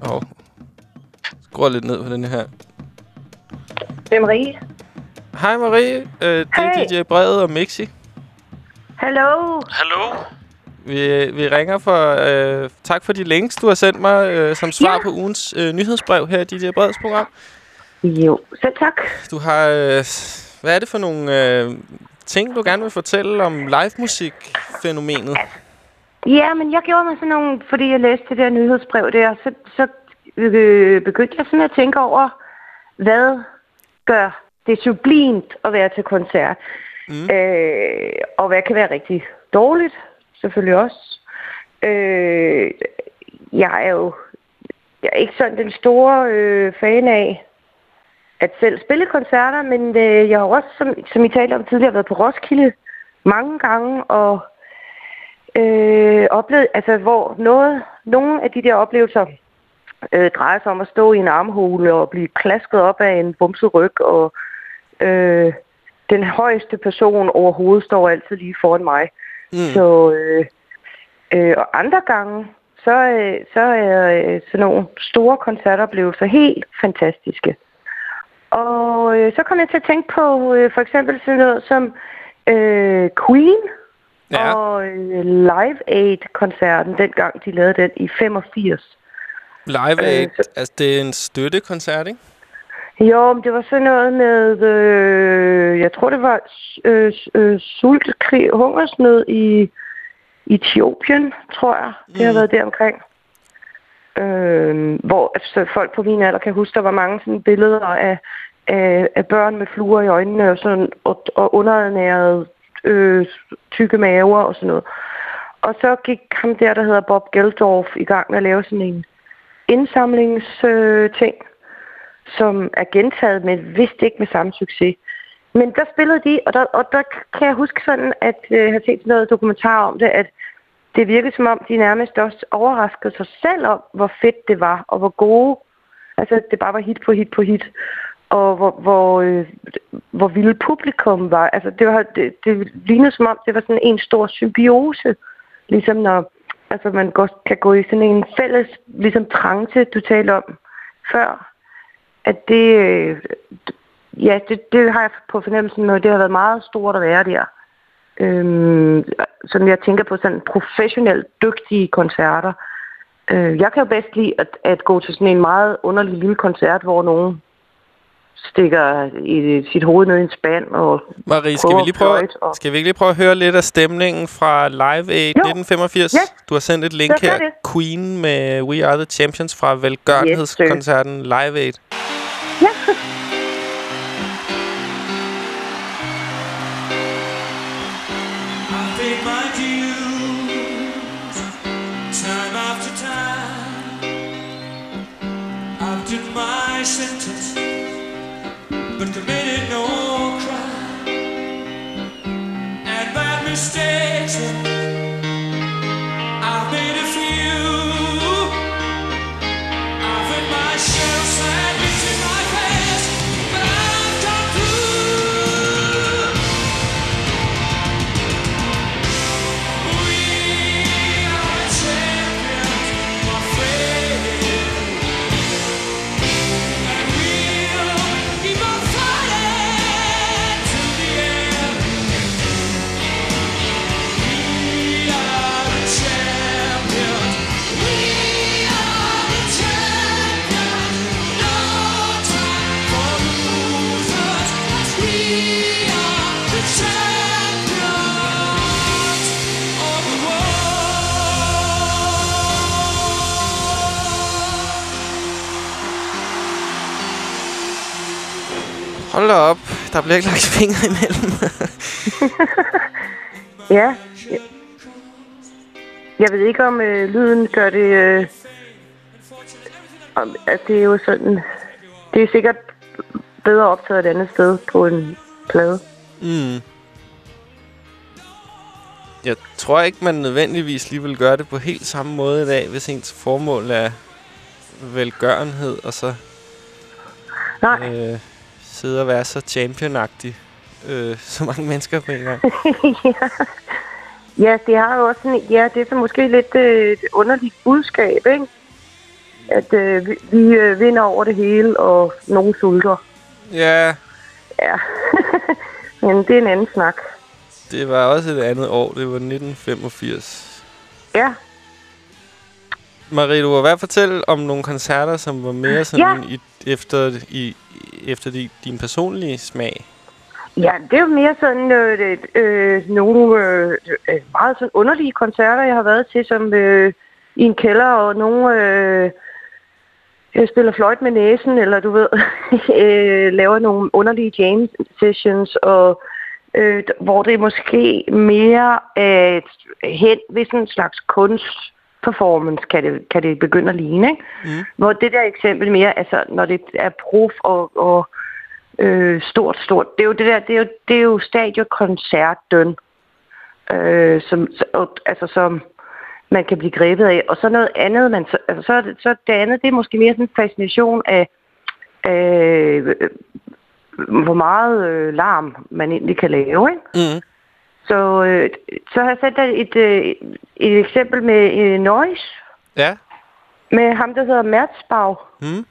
S1: Og skruer lidt ned på den her.
S7: Det er Marie.
S1: Hej Marie, øh, det er
S7: Hej.
S1: DJ Brede og Mixi.
S7: Hallo.
S2: Hallo?
S1: Vi, vi ringer for... Øh, tak for de links, du har sendt mig øh, som svar
S7: Ja.
S1: på ugens øh, nyhedsbrev her i DJ Breds program.
S7: Jo, selv tak.
S1: Du har... Øh, hvad er det for nogle øh, ting, du gerne vil fortælle om live-musik-fænomenet?
S7: Ja, men jeg gjorde mig sådan nogle, fordi jeg læste det der nyhedsbrev der, så, så øh, begyndte jeg sådan at tænke over, hvad gør det sublimt at være til koncert? Mm. Øh, og hvad kan være rigtig dårligt, selvfølgelig også. Øh, jeg er jo jeg er ikke sådan den store øh, fan af at selv spille koncerter, men øh, jeg har også, som, som I talte om tidligere, været på Roskilde mange gange, og øh, oplevet, altså hvor noget, nogle af de der oplevelser øh, drejer sig om at stå i en armhule og blive klasket op af en bumset ryg, og øh, den højeste person overhovedet står altid lige foran mig. Mm. Så, øh, øh, og andre gange, så, øh, så er øh, sådan nogle store koncertoplevelser helt fantastiske. Og øh, så kom jeg til at tænke på øh, for eksempel sådan noget som øh, Queen
S1: Ja.
S7: og øh, Live Aid-koncerten, dengang de lavede den i 85.
S1: Live
S7: Øh,
S1: Aid,
S7: så-
S1: altså det er en støttekoncert, ikke?
S7: Jo, men det var sådan noget med, øh, jeg tror det var øh, øh, sultkrig, hungersnød i Etiopien, tror jeg. Det har
S1: Mm.
S7: været der omkring. Øh, hvor altså, folk på min alder kan huske, der var mange sådan billeder af, af, af børn med fluer i øjnene og, sådan, og, og underernærede øh, tykke maver og sådan noget. Og så gik ham der, der hedder Bob Geldorf, i gang med at lave sådan en indsamlingsting, øh, ting, som er gentaget, men vist ikke med samme succes. Men der spillede de, og der, og der kan jeg huske sådan, at øh, jeg har set sådan noget dokumentar om det, at det virkede som om, de nærmest også overraskede sig selv om, hvor fedt det var, og hvor gode, altså det bare var hit på hit på hit, og hvor, hvor, øh, hvor vilde publikum var. Altså det, var, det, det lignede som om, det var sådan en stor symbiose, ligesom når altså man går, kan gå i sådan en fælles ligesom trance, du talte om før, at det, øh, ja, det, det har jeg på fornemmelsen med, det har været meget stort at være der. Øhm, som jeg tænker på sådan professionelt dygtige koncerter. Øh, jeg kan jo bedst lide at, at gå til sådan en meget underlig lille koncert, hvor nogen stikker i sit hoved ned i en spand og
S1: Marie, skal vi, lige prøve,
S7: og-
S1: skal vi lige prøve at høre lidt af stemningen fra Live Aid
S7: Jo.
S1: 1985?
S7: Ja.
S1: Du har sendt et link her.
S7: det.
S1: Queen med We Are The Champions fra velgørenhedskoncerten Live Aid. Hold da op. Der bliver ikke lagt fingre imellem.
S7: Ja. Jeg ved ikke, om øh, lyden gør det... Øh, om, at det er jo sådan... Det er sikkert bedre optaget et andet sted på en plade.
S1: mm. Jeg tror ikke, man nødvendigvis lige vil gøre det på helt samme måde i dag, hvis ens formål er velgørenhed, og så
S7: Nej.
S1: øh, sidde og være så championagtig. Øh, så mange mennesker på en gang.
S7: ja. ja, det har jo også sådan... Ja, det er så måske lidt øh, et underligt budskab, ikke? At øh, vi, vi øh, vinder over det hele, og nogen sulter.
S1: Ja,
S7: Ja. Men det er en anden snak.
S1: det var også et andet år. Det var 1985.
S7: Ja.
S1: Marie, du vil hvad fortælle om nogle koncerter, som var mere sådan
S7: Ja.
S1: i, efter, i, efter di, din personlige smag?
S7: Ja, det er jo mere sådan øh, øh, nogle øh, øh, meget sådan underlige koncerter, jeg har været til, som øh, i en kælder, og nogle øh, øh, spiller fløjt med næsen, eller du ved, øh, laver nogle underlige jam sessions, og øh, hvor det er måske mere øh, hen ved sådan en slags kunstperformance, kan det, kan det begynde at ligne, ikke?
S1: Mm.
S7: Hvor det der eksempel mere, altså når det er prof og, og øh, stort, stort. Det er jo det der, det er jo, det er jo stadionkoncerten. øh, som, altså, som man kan blive grebet af. Og så noget andet, man, så, altså, så, er det, så det andet, det er måske mere sådan en fascination af, af øh, hvor meget øh, larm man egentlig kan lave. Ikke?
S1: Mm.
S7: Så, øh, så har jeg sendt dig et, øh, et eksempel med øh, Noise,
S1: Ja.
S7: med ham, der hedder Mertzbau.
S1: Mm.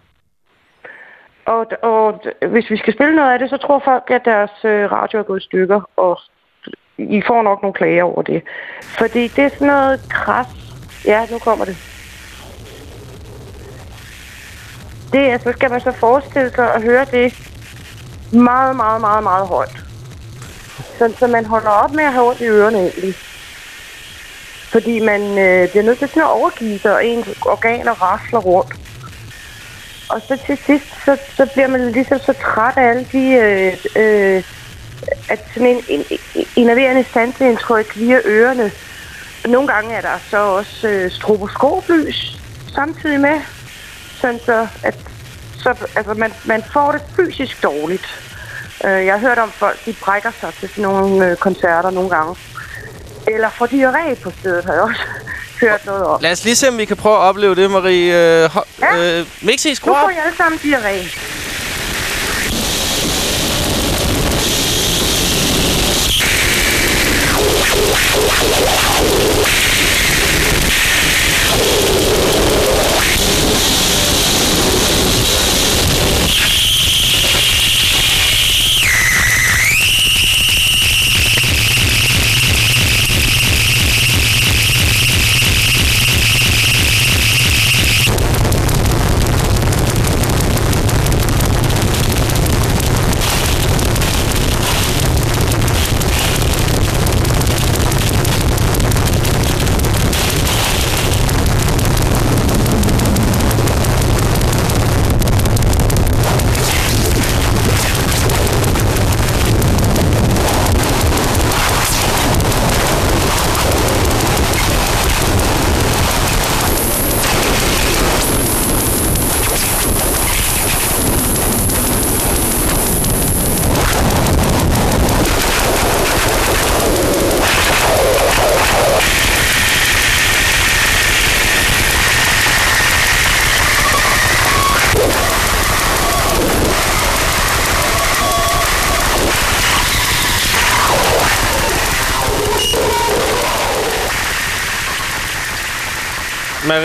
S7: Og, og hvis vi skal spille noget af det, så tror folk, at deres øh, radio er gået i stykker, og I får nok nogle klager over det. Fordi det er sådan noget kras. Ja, nu kommer det. Det er, så skal man så forestille sig at høre det meget, meget, meget, meget højt. Så, så man holder op med at have ondt i ørerne egentlig. Fordi man øh, bliver nødt til sådan at overgive sig, og ens organer rasler rundt. Og så til sidst, så, så bliver man ligesom så træt af alle de... Øh, øh, at sådan en, en, en enerverende sanseindtryk via ørerne. Nogle gange er der så også øh, stroboskoplys samtidig med. Sådan så, at så, altså, man, man får det fysisk dårligt. Øh, jeg har hørt om folk, de brækker sig til sådan nogle øh, koncerter nogle gange. Eller får diarré på stedet, har jeg også hørt noget om.
S1: Lad os lige se, om vi kan prøve at opleve det, Marie. Øh,
S7: Ja.
S1: øh, Mixi, skru
S7: Nu
S1: op.
S7: får I alle sammen diarré.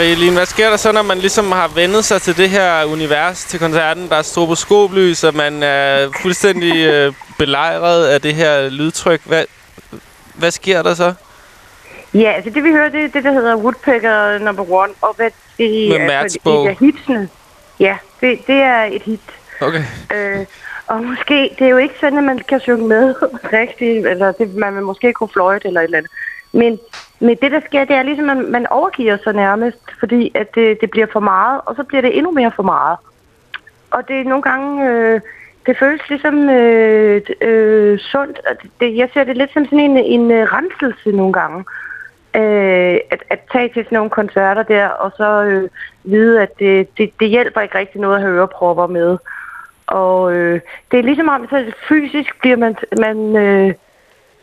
S1: Marie-Line, hvad sker der så, når man ligesom har vendet sig til det her univers, til koncerten? Der er stroboskoplys, og man er fuldstændig øh, belejret af det her lydtryk. Hvad, hvad sker der så?
S7: Ja, altså det vi hører, det er det, der hedder Woodpecker number one. Og hvad det
S1: Med
S7: er
S1: Mertz
S7: for
S1: bog.
S7: et af hitsene. Ja, det, det er et hit.
S1: Okay.
S7: Øh, og måske, det er jo ikke sådan, at man kan synge med rigtigt, eller det, man vil måske kunne fløjte eller et eller andet. Men, men det, der sker, det er ligesom, at man, man overgiver sig nærmest, fordi at det, det bliver for meget, og så bliver det endnu mere for meget. Og det er nogle gange, øh, det føles ligesom øh, øh, sundt. og Det, jeg ser det lidt som sådan en, en øh, renselse nogle gange. Øh, at, at tage til sådan nogle koncerter der, og så øh, vide, at det, det, det hjælper ikke rigtig noget at have ørepropper med. Og øh, det er ligesom om, så fysisk bliver man, man, øh,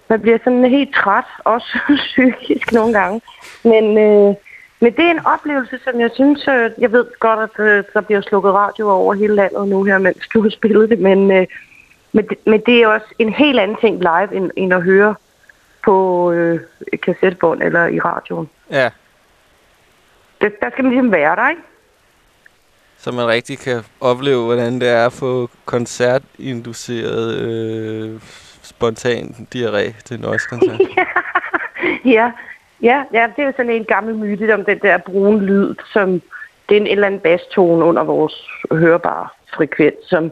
S7: man bliver sådan helt træt, også psykisk nogle gange. Men, øh, men det er en oplevelse, som jeg synes, øh, jeg ved godt, at øh, der bliver slukket radio over hele landet nu her, mens du har spillet det, men, øh, men, men det er også en helt anden ting live, end, end at høre på øh, et kassettebånd eller i radioen.
S1: Ja,
S7: Det, der skal man ligesom være der, ikke?
S1: så man rigtig kan opleve, hvordan det er at få koncertinduceret øh, spontan diarré til en noise-koncert.
S7: ja, ja, ja, det er jo sådan en gammel myte om den der brune lyd, som det er en eller anden basstone under vores hørbare frekvens, som,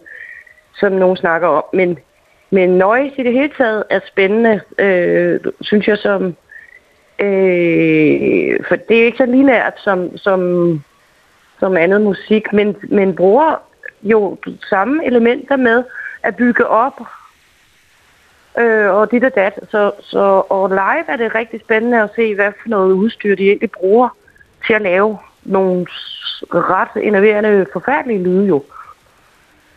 S7: som nogen snakker om. Men, men noise i det hele taget er spændende, øh, synes jeg, som... Øh, for det er ikke så lineært som, som, som andet musik, men, men bruger jo samme elementer med at bygge op øh, og dit og dat. Så, så, og live er det rigtig spændende at se, hvad for noget udstyr de egentlig bruger til at lave nogle ret innoverende, forfærdelige lyde jo.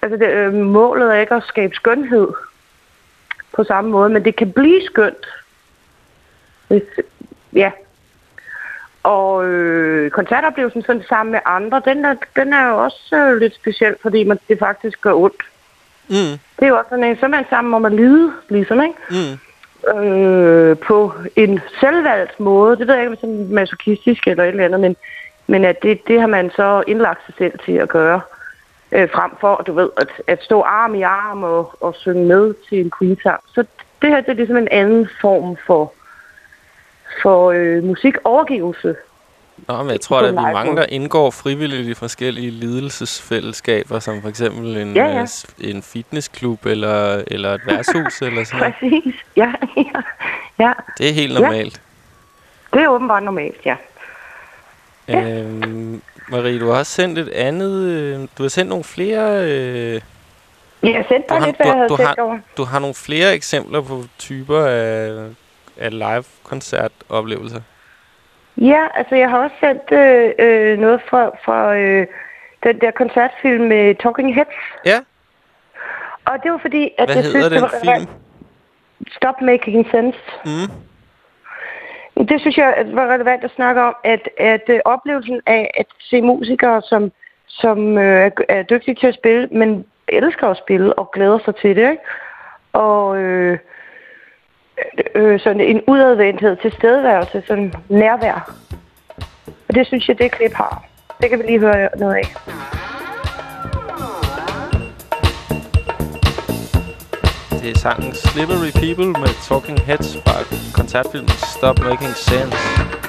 S7: Altså det, øh, målet er ikke at skabe skønhed på samme måde, men det kan blive skønt. Hvis, ja. Og øh, koncertoplevelsen sådan sammen med andre, den er, den er jo også øh, lidt speciel, fordi man, det faktisk gør ondt.
S8: Mm.
S7: Det er jo også sådan en, så er man sammen om at lide, ligesom, ikke?
S8: Mm.
S7: øh, på en selvvalgt måde. Det ved jeg ikke, om det er sådan masochistisk eller et eller andet, men, men at det, det har man så indlagt sig selv til at gøre. Øh, frem for, du ved, at, at stå arm i arm og, og synge med til en queen-sang. Så det her det er ligesom en anden form for, for øh, musikovergivelse.
S8: Nå, men jeg tror, at vi er mange, der indgår frivilligt i forskellige lidelsesfællesskaber, som for eksempel en,
S7: Ja, ja.
S8: øh, en fitnessklub eller, eller et værtshus eller sådan noget.
S7: Præcis. Ja, ja, ja.
S8: Det er helt
S7: Ja.
S8: normalt.
S7: Det er åbenbart normalt, ja.
S8: Ja. Øhm, Marie, du har sendt et andet... Øh, du har sendt nogle flere... Øh,
S7: Jeg har sendt
S8: har,
S7: lidt, hvad jeg
S8: du,
S7: havde
S8: du,
S7: sendt over.
S8: har, du har nogle flere eksempler på typer af, af live-koncertoplevelser.
S7: Ja, altså jeg har også sendt øh, øh, noget fra, fra øh, den der koncertfilm med Talking Heads.
S8: Ja,
S7: Og det var fordi, at
S8: hvad
S7: jeg
S8: hedder
S7: synes, det var
S8: film?
S7: Stop Making Sense.
S8: Mm.
S7: Det synes jeg var relevant at snakke om, at, at øh, oplevelsen af at se musikere, som, som øh, er, er dygtige til at spille, men elsker at spille og glæder sig til det, ikke? Og øh, øh, sådan en udadvendthed, tilstedeværelse, sådan nærvær. Og det synes jeg, det klip har. Det kan vi lige høre noget af.
S8: Det er sangen Slippery People med Talking Heads fra koncertfilmen Stop Making Sense.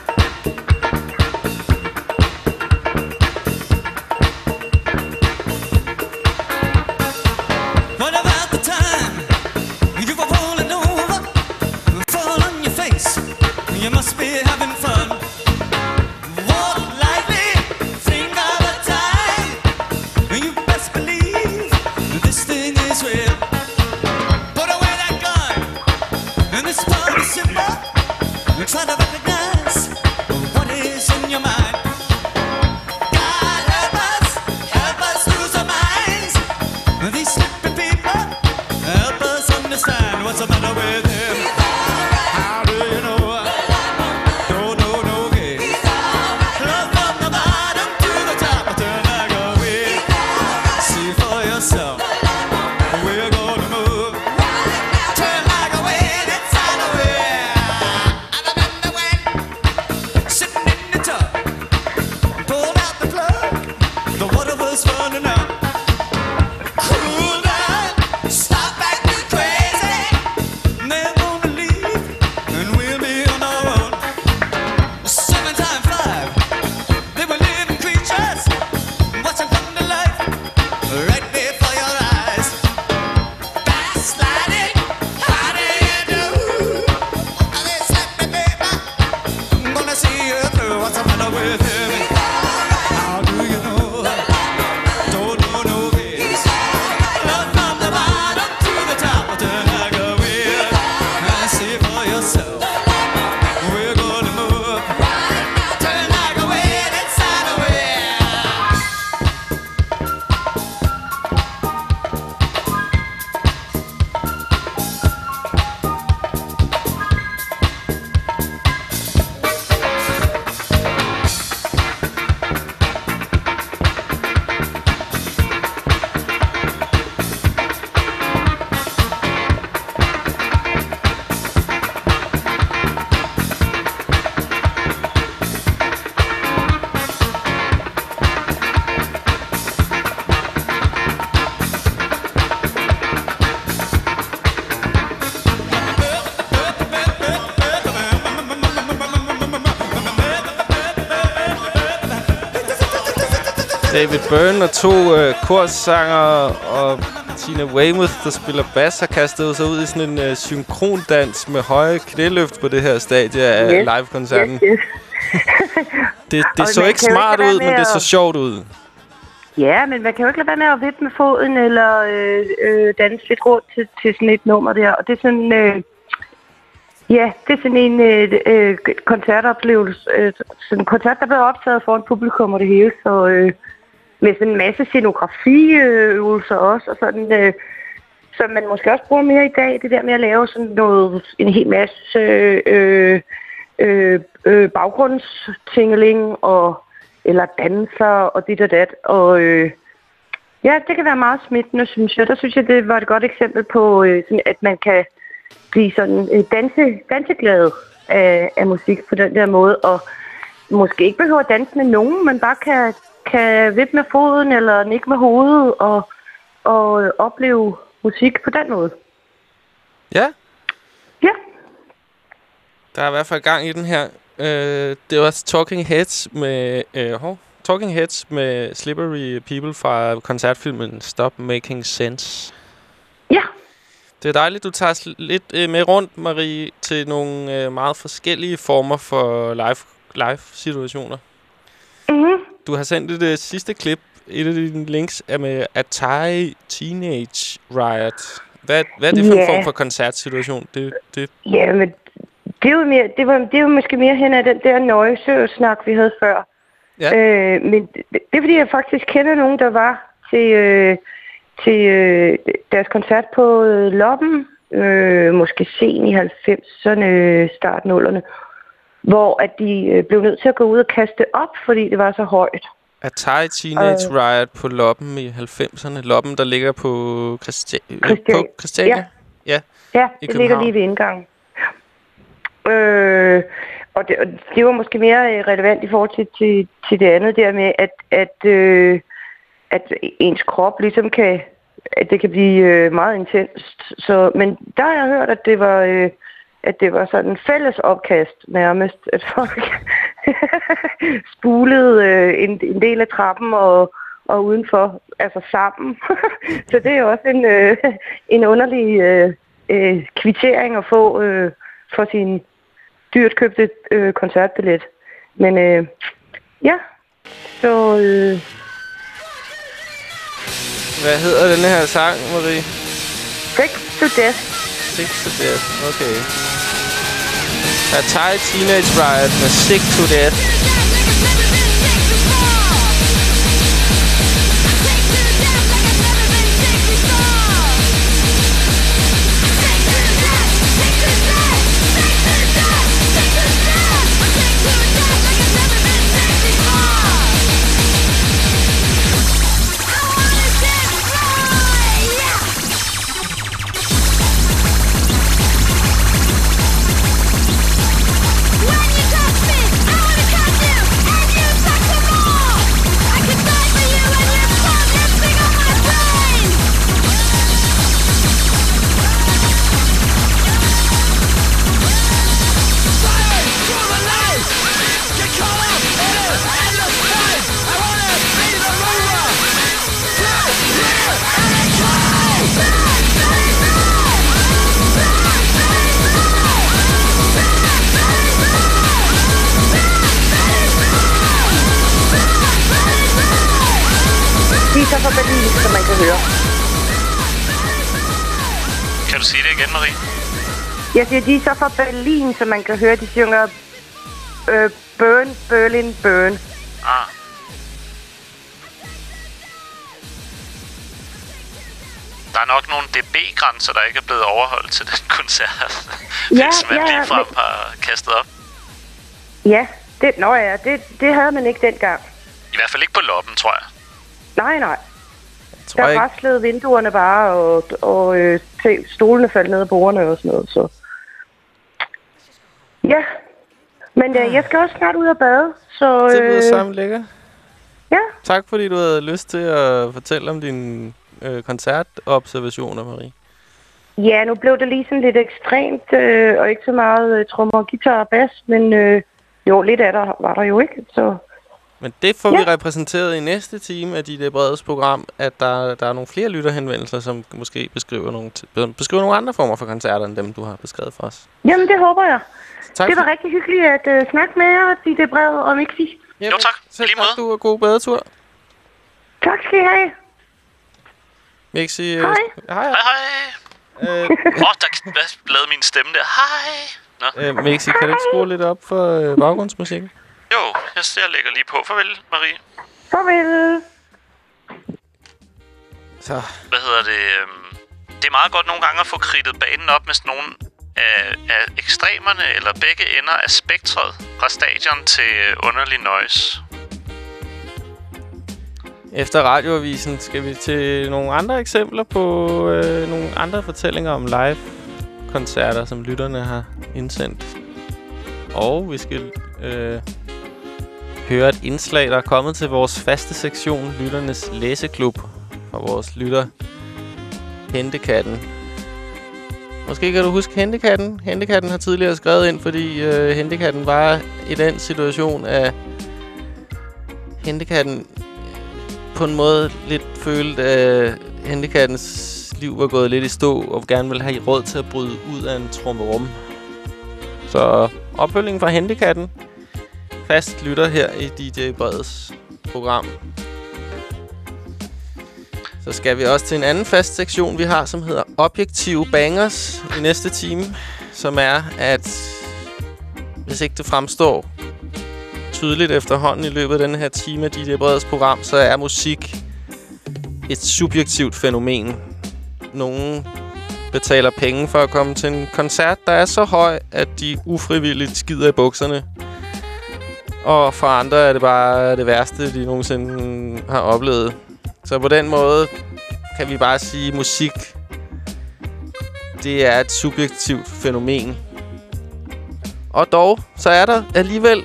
S8: David Byrne og to øh, korsanger og Tina Weymouth, der spiller bas, har kastet sig ud i sådan en øh, synkrondans med høje knæløft på det her stadie af
S7: Yes.
S8: live-koncerten.
S7: Yes, yes.
S8: Det, det
S7: Og
S8: så ikke smart
S7: ikke
S8: ud, men det så sjovt ud.
S7: Ja, men man kan jo ikke lade være med at vippe med foden eller øh, øh, danse lidt rundt til, til sådan et nummer der. Og det er sådan... Øh, ja, det er sådan en øh, øh, koncertoplevelse. Øh, sådan en koncert, der bliver optaget foran publikum og det hele. Så øh, med sådan en masse scenografiøvelser også. Og sådan, øh, som man måske også bruger mere i dag. Det der med at lave sådan noget, en hel masse... Øh, øh, øh, baggrundstingeling og eller danser og dit og dat. Og øh, ja, det kan være meget smittende, synes jeg. Der synes jeg, det var et godt eksempel på, øh, sådan, at man kan blive sådan øh, danse, danseglad af, af musik på den der måde. Og måske ikke behøver at danse med nogen, men bare kan, kan vippe med foden eller nikke med hovedet og, og opleve musik på den måde.
S1: Ja,
S7: Ja,
S1: der er i hvert fald gang i den her. Øh, det var Talking Heads med... Øh, hov, Talking Heads med Slippery People fra koncertfilmen Stop Making Sense.
S7: ja,
S1: Det er dejligt, du tager lidt øh, med rundt, Marie, til nogle øh, meget forskellige former for live, live situationer. Du har sendt et øh, sidste klip. Et af dine links er med Atari Teenage Riot. Hvad, hvad er det for en
S7: Ja.
S1: form for koncertsituation? Det, det,
S7: ja men det er jo, mere, det, var, det er jo måske mere hen af den der nøjesø-snak, vi havde før.
S1: Ja.
S7: Øh, men det, det er fordi, jeg faktisk kender nogen, der var til, øh, til øh, deres koncert på øh, Loppen, øh, måske sen i 90'erne, øh, start 0'erne, hvor at de øh, blev nødt til at gå ud og kaste op, fordi det var så højt.
S1: Atari Teenage
S7: Øh.
S1: Riot på Loppen i 90'erne. Loppen, der ligger på, Christi- øh,
S7: Christian-
S1: på Christiania. Ja.
S7: Ja,
S1: I
S7: det ligger lige ved indgangen. Øh, og, det, og det var måske mere øh, relevant i forhold til, til, til det andet der med, at, at, øh, at ens krop ligesom kan, at det kan blive øh, meget intenst. Så, men der har jeg hørt, at det var, øh, at det var sådan en fælles opkast nærmest, at folk spulede øh, en, en del af trappen og, og udenfor, altså sammen. så det er også en, øh, en underlig øh, øh, kvittering at få øh, for sin dyrt købte øh, koncertbillet. Men øh, ja, så øh,
S1: Hvad hedder den her sang, Marie?
S7: Sex to Death.
S1: Sick to Death. Okay. Atari Teenage Riot med Sick to Death.
S7: Siger, de er så fra Berlin, som man kan høre. De synger øh, Burn, Berlin, Burn.
S2: Ah. Der er nok nogle dB-grænser, der ikke er blevet overholdt til den koncert.
S7: Ja,
S2: hvis man
S7: ja,
S2: ligefrem
S7: men-
S2: har kastet op.
S7: Ja, det, nå ja, det, det havde man ikke dengang.
S2: I hvert fald ikke på loppen, tror jeg.
S7: Nej, nej.
S1: Tror jeg
S7: Der
S1: ikke.
S7: raslede vinduerne bare, og, og øh, stolene faldt ned af bordene og sådan noget. Så. Ja, men øh, jeg skal også snart ud og bade, så
S1: Det lyder
S7: øh,
S1: sammen lækker.
S7: ja,
S1: Tak fordi du havde lyst til at fortælle om dine øh, koncertobservationer, Marie.
S7: ja, nu blev det lige sådan lidt ekstremt, øh, og ikke så meget øh, trommer, guitar og bas, men øh, jo, lidt af der var der jo ikke, så
S1: Men det får
S7: Ja.
S1: vi repræsenteret i næste time af dit Bredes program, at der, der er nogle flere lytterhenvendelser, som måske beskriver nogle, beskriver nogle andre former for koncerter, end dem, du har beskrevet for os.
S7: jamen det håber jeg.
S1: Tak
S7: Det var
S1: for-
S7: rigtig hyggeligt at øh, snakke med jer, Ditte Brev og Mixi.
S1: Ja,
S2: Jo, tak.
S1: Selv
S2: lige
S1: tak,
S2: måde.
S1: du og god badetur.
S7: Tak skal I have.
S1: Mixi, øh,
S7: Hej.
S1: hej.
S2: Hej.
S1: Øh,
S2: Åh, oh, der lavede min stemme der. Hej. Nå,
S1: øh, Mixi, kan du ikke skrue lidt op for øh, baggrundsmusikken?
S2: jo, jeg, jeg lægger lige på. Farvel, Marie.
S7: Farvel.
S1: Så,
S2: Hvad hedder det? øhm, Det er meget godt nogle gange at få kridtet banen op med sådan nogle af, af ekstremerne eller begge ender af spektret fra stadion til øh, underlig noise.
S1: Efter radioavisen skal vi til nogle andre eksempler på øh, nogle andre fortællinger om live-koncerter, som lytterne har indsendt. Og vi skal øh, høre et indslag, der er kommet til vores faste sektion, Lytternes Læseklub, fra vores lytter Hentekatten. Måske kan du huske Hentekatten. Hentekatten har tidligere skrevet ind, fordi øh, Hentekatten var i den situation, at Hentekatten på en måde lidt følte, at Hentekattens liv var gået lidt i stå, og gerne ville have råd til at bryde ud af en trommerum. Så opfølgingen fra Hentekatten. Fast lytter her i DJ Breds program. Så skal vi også til en anden fast sektion, vi har, som hedder Objektive Bangers i næste time. Som er, at hvis ikke det fremstår tydeligt efterhånden i løbet af den her time af DJ Breds program, så er musik et subjektivt fænomen. Nogle betaler penge for at komme til en koncert, der er så høj, at de ufrivilligt skider i bukserne. Og for andre er det bare det værste, de nogensinde har oplevet. Så på den måde kan vi bare sige, at musik det er et subjektivt fænomen. Og dog, så er der alligevel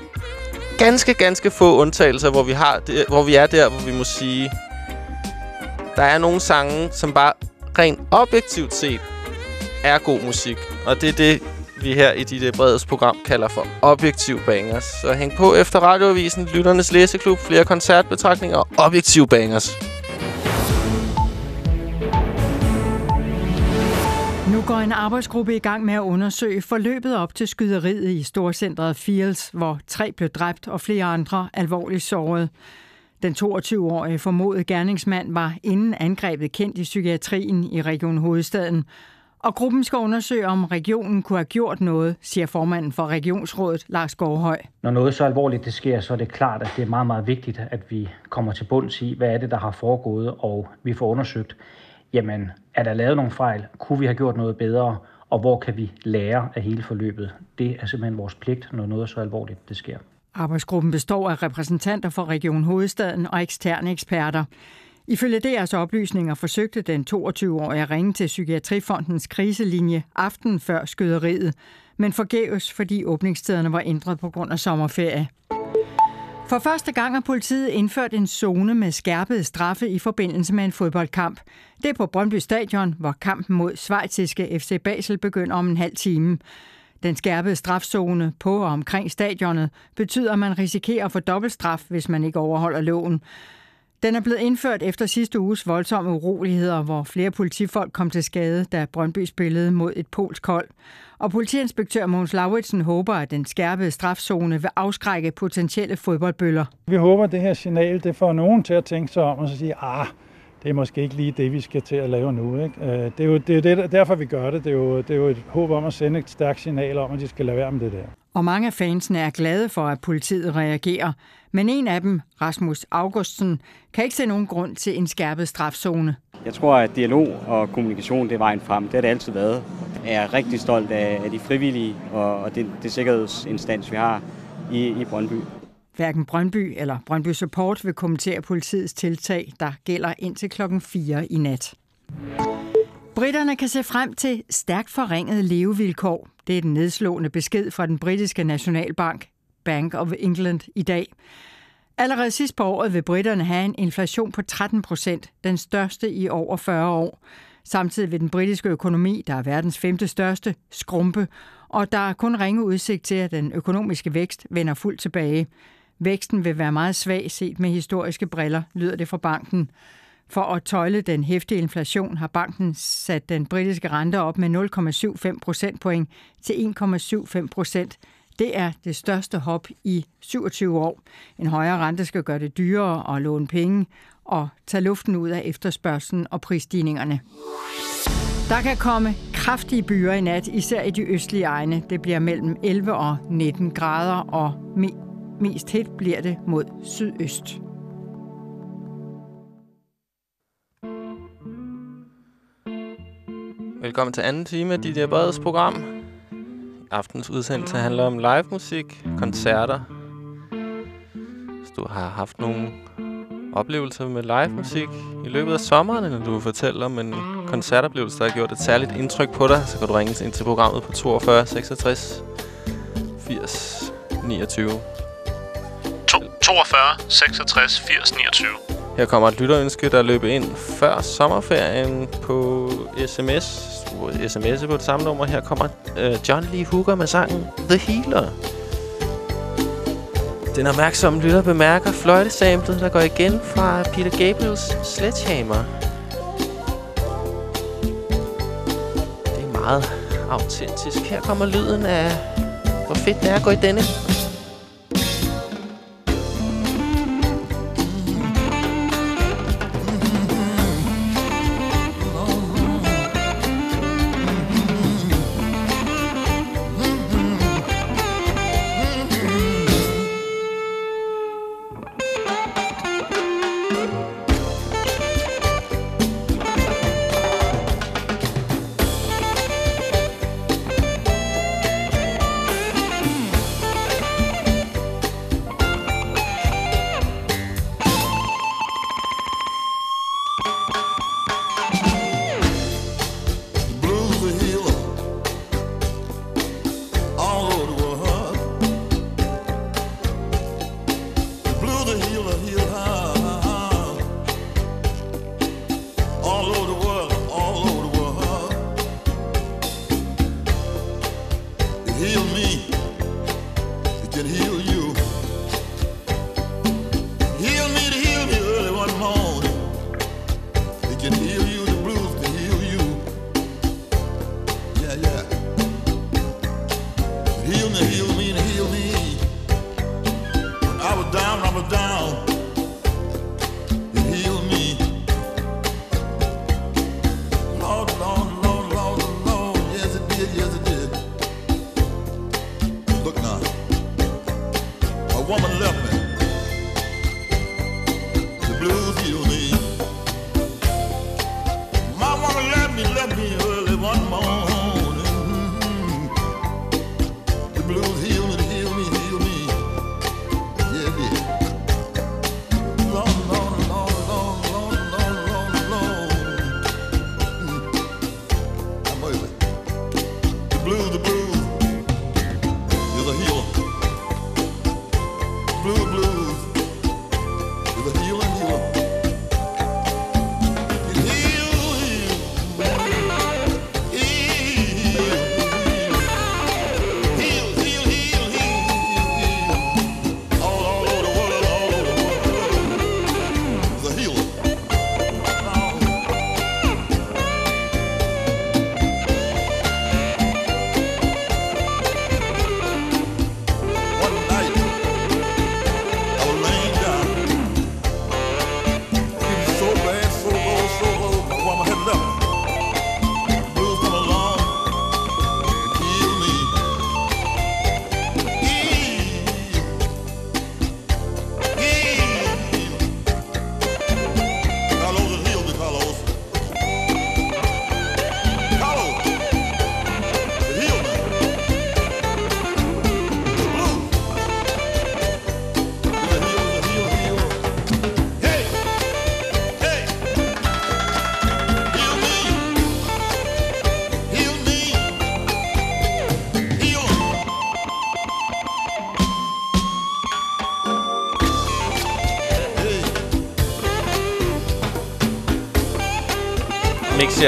S1: ganske, ganske få undtagelser, hvor vi, har det, hvor vi er der, hvor vi må sige, der er nogle sange, som bare rent objektivt set er god musik. Og det er det, vi her i dit øh, bredes program kalder for objektiv bangers. Så hæng på efter radioavisen, Lytternes Læseklub, flere koncertbetragtninger og objektiv bangers.
S9: Går en arbejdsgruppe i gang med at undersøge forløbet op til skyderiet i storcentret Fields, hvor tre blev dræbt og flere andre alvorligt såret. Den 22-årige formodede gerningsmand var inden angrebet kendt i psykiatrien i Region Hovedstaden. Og gruppen skal undersøge, om regionen kunne have gjort noget, siger formanden for Regionsrådet, Lars Gårdhøj.
S10: Når noget så alvorligt det sker, så er det klart, at det er meget, meget vigtigt, at vi kommer til bunds i, hvad er det, der har foregået, og vi får undersøgt, jamen, er der lavet nogle fejl? Kunne vi have gjort noget bedre? Og hvor kan vi lære af hele forløbet? Det er simpelthen vores pligt, når noget så alvorligt det sker.
S9: Arbejdsgruppen består af repræsentanter for Region Hovedstaden og eksterne eksperter. Ifølge deres oplysninger forsøgte den 22-årige at ringe til Psykiatrifondens kriselinje aften før skyderiet, men forgæves, fordi åbningstiderne var ændret på grund af sommerferie. For første gang har politiet indført en zone med skærpede straffe i forbindelse med en fodboldkamp. Det er på Brøndby Stadion, hvor kampen mod svejtiske FC Basel begynder om en halv time. Den skærpede strafzone på og omkring stadionet betyder, at man risikerer at få dobbeltstraf, hvis man ikke overholder loven. Den er blevet indført efter sidste uges voldsomme uroligheder, hvor flere politifolk kom til skade, da Brøndby spillede mod et polsk hold. Og politiinspektør Måns Lauritsen håber, at den skærpede strafzone vil afskrække potentielle fodboldbøller.
S11: Vi håber, at det her signal det får nogen til at tænke sig om og så sige, ah, det er måske ikke lige det, vi skal til at lave nu. Ikke? Det er jo det er det, derfor, vi gør det. Det er, jo, det er jo et håb om at sende et stærkt signal om, at de skal lade være med det der.
S9: Og mange af fansene er glade for, at politiet reagerer. Men en af dem, Rasmus Augustsen, kan ikke se nogen grund til en skærpet strafzone.
S12: Jeg tror, at dialog og kommunikation det er vejen frem. Det har det altid været. Jeg er rigtig stolt af, de frivillige og det, det sikkerhedsinstans, vi har i, i Brøndby.
S9: Hverken Brøndby eller Brøndby Support vil kommentere politiets tiltag, der gælder indtil klokken 4 i nat. Britterne kan se frem til stærkt forringet levevilkår. Det er den nedslående besked fra den britiske nationalbank, Bank of England, i dag. Allerede sidst på året vil britterne have en inflation på 13 procent, den største i over 40 år. Samtidig vil den britiske økonomi, der er verdens femte største, skrumpe, og der er kun ringe udsigt til, at den økonomiske vækst vender fuldt tilbage. Væksten vil være meget svag set med historiske briller, lyder det fra banken. For at tøjle den hæftige inflation har banken sat den britiske rente op med 0,75 procentpoint til 1,75 procent. Det er det største hop i 27 år. En højere rente skal gøre det dyrere at låne penge og tage luften ud af efterspørgselen og prisstigningerne. Der kan komme kraftige byer i nat, især i de østlige egne. Det bliver mellem 11 og 19 grader, og mest tæt bliver det mod sydøst.
S1: Velkommen til anden time af Didier Breds program.
S13: Aftens udsendelse handler om live musik, koncerter. Hvis du har haft nogle oplevelser med live musik i løbet af sommeren, eller du vil fortælle om en koncertoplevelse, der har gjort et særligt indtryk på dig, så kan du ringe ind til programmet på 42 66 80 29.
S2: 42 66 80 29.
S13: Her kommer et lytterønske, der løb ind før sommerferien på sms. Du må sms'e på det samme nummer. Her kommer øh, John Lee Hooker med sangen The Healer. Den opmærksomme lytter bemærker fløjtesamlet, der går igen fra Peter Gabriels Sledgehammer. Det er meget autentisk. Her kommer lyden af, hvor fedt det er at gå i denne.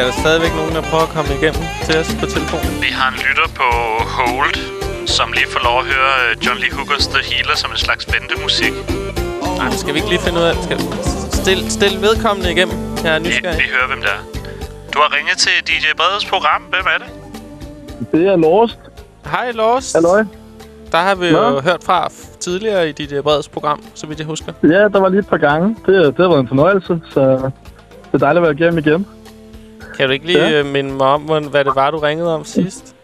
S13: Er der stadigvæk nogen, der prøver at komme igennem til os på telefonen?
S2: Vi har en lytter på hold, som lige får lov at høre øh, John Lee Hookers The Healer som en slags ventemusik.
S13: Nej, skal vi ikke lige finde ud af... Skal stil, stil vedkommende igennem. Jeg er
S2: Vi,
S13: nysgerrig.
S2: vi hører, hvem det er. Du har ringet til DJ Bredes program. Hvem er det?
S14: Det er Lost.
S13: Hej, Lost.
S14: Halløj.
S13: Der har vi
S14: Nå.
S13: jo hørt fra tidligere i dit uh, Breds program, så vidt jeg husker.
S14: Ja, der var lige et par gange. Det, det har været en fornøjelse, så det er dejligt at være igennem igen.
S13: Kan du ikke lige
S14: Ja.
S13: ja. minde mig om, hvad det var, du ringede om sidst?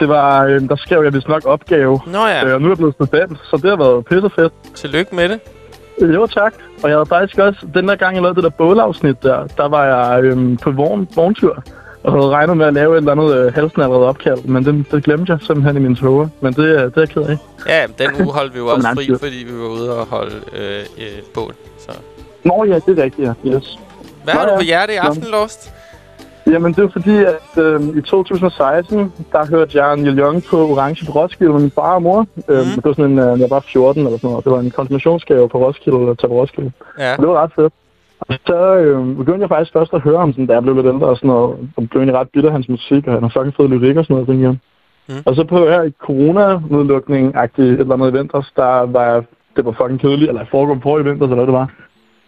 S14: Det var, øh, der skrev jeg vist nok opgave.
S13: Nå ja.
S14: Øh, og nu er jeg blevet student, så det har været pissefedt.
S13: Tillykke med det.
S14: Jo, tak. Og jeg havde faktisk også, den der gang, jeg lavede det der bålafsnit der, der var jeg øhm, på vogn, vogntur. og havde regnet med at lave et eller andet øh, halsnalret opkald, men det, det glemte jeg simpelthen i min tåger. Men det, er- det er jeg ked af.
S1: Ja, den uge holdt vi jo også fri, fordi vi var ude og holde øh, øh, bål. Så.
S14: Nå ja, det er rigtigt, ja. Yes.
S1: Hvad
S14: Nå,
S1: har du på hjerte i aften, Lost?
S14: Jamen, det er fordi, at øh, i 2016, der hørte jeg Neil Young på Orange på Roskilde med min far og mor. Mm. Øh, det var sådan en, øh, jeg var 14 eller sådan noget. Det var en konfirmationsgave på Roskilde, tage på Roskilde.
S1: Ja.
S14: Det var ret fedt. Og så øh, begyndde jeg faktisk først at høre ham, sådan, da jeg blev lidt ældre og sådan noget. Og blev egentlig ret bitter af hans musik, og han har fucking fed lyrik og sådan noget, tænkte jeg.
S1: Mm.
S14: Og så på her i corona-nedlukning-agtig et eller andet event, også, der var jeg, det var fucking kedeligt, eller jeg foregår på event, eller hvad det var.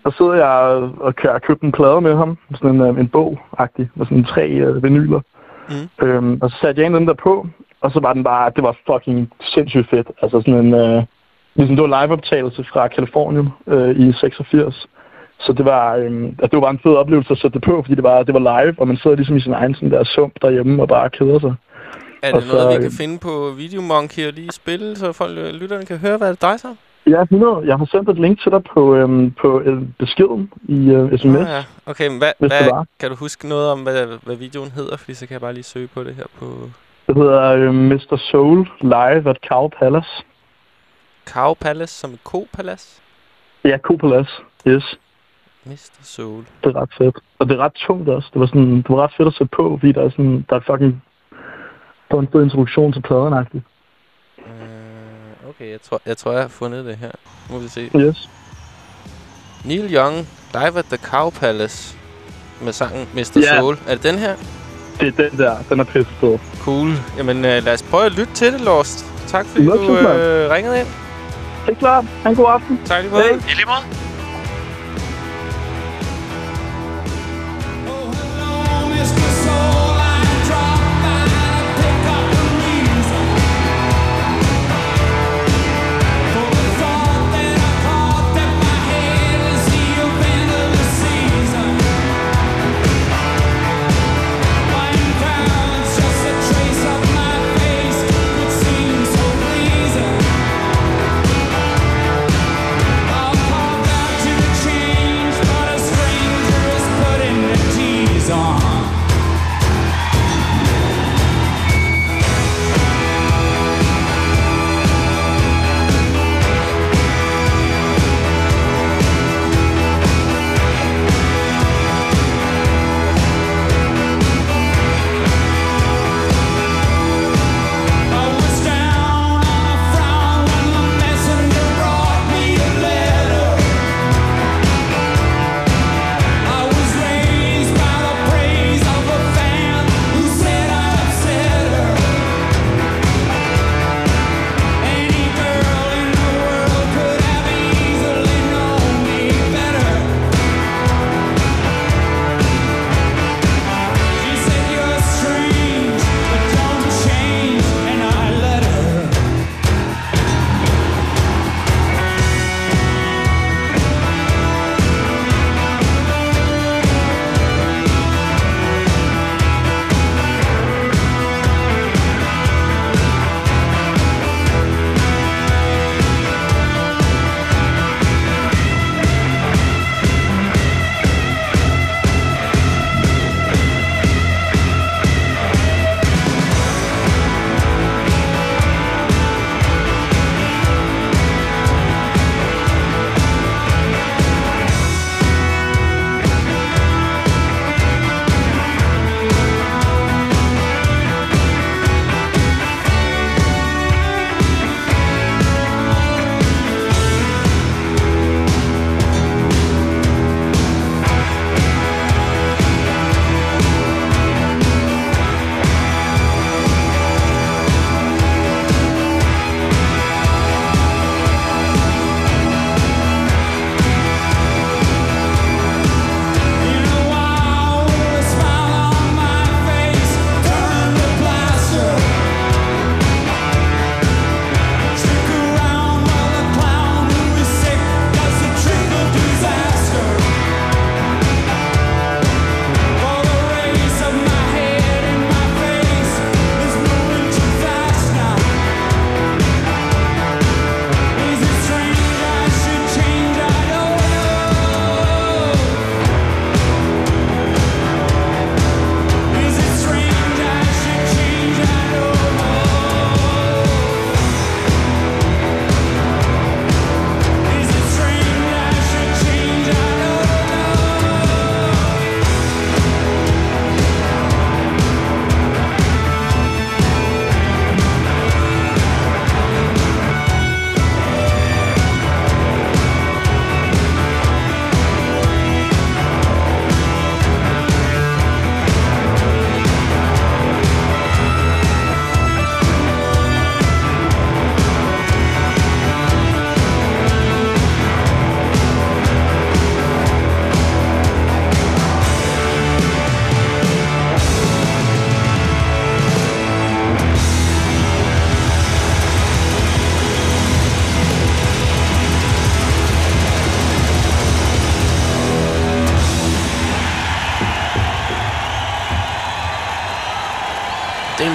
S14: Så sidder jeg og kører, købte en plade med ham, sådan en, øh, en bog-agtig, med sådan tre øh, vinyler.
S1: Mm.
S14: Øhm, og så satte jeg en af dem der på, og så var den bare, det var fucking sindssygt fedt. Altså sådan en, øh, ligesom det var liveoptagelse fra Kalifornien øh, i 86. Så det var, øh, det var bare en fed oplevelse at sætte det på, fordi det var, det var live, og man sidder ligesom i sin egen sådan der sump derhjemme og bare keder sig.
S1: Er
S14: Og
S1: det noget,
S14: så,
S1: vi
S14: øh,
S1: kan finde på Videomonkey og lige spille, så folk, øh, lytterne kan høre, hvad det drejer sig om?
S14: Ja, 100. Jeg har sendt et link til dig på, øhm, på øh, beskeden i øh, sms.
S1: Ah, ja. Okay, men hvad, hvad,
S14: var.
S1: kan du huske noget om, hvad, hvad videoen hedder? Fordi så kan jeg bare lige søge på det her på
S14: Det hedder øh, Mr. Soul Live at Cow Palace.
S1: Cow Palace, som et ko-palace.
S14: Ja, Cow Palace. Yes.
S1: Mr. Soul.
S14: Det er ret fedt. Og det er ret tungt også. Det var, sådan, det var ret fedt at sætte på, fordi der er sådan, der er fucking, der er en fed introduktion til pladen -agtigt.
S1: Uh, okay, jeg tror, jeg tror, jeg har fundet det her. Nu må vi se.
S14: Yes.
S1: Neil Young, Live at the Cow Palace. Med sangen Mr.
S14: Ja.
S1: Soul. Er det den her?
S14: Det er den der. Den er pisse fed.
S1: Cool. Jamen, uh, lad os prøve at lytte til det, Lost. Tak fordi
S14: Nå,
S1: du uh, ringede ind.
S14: Det er klart. Ha' en god aften.
S1: Tak lige måde.
S2: I lige måde.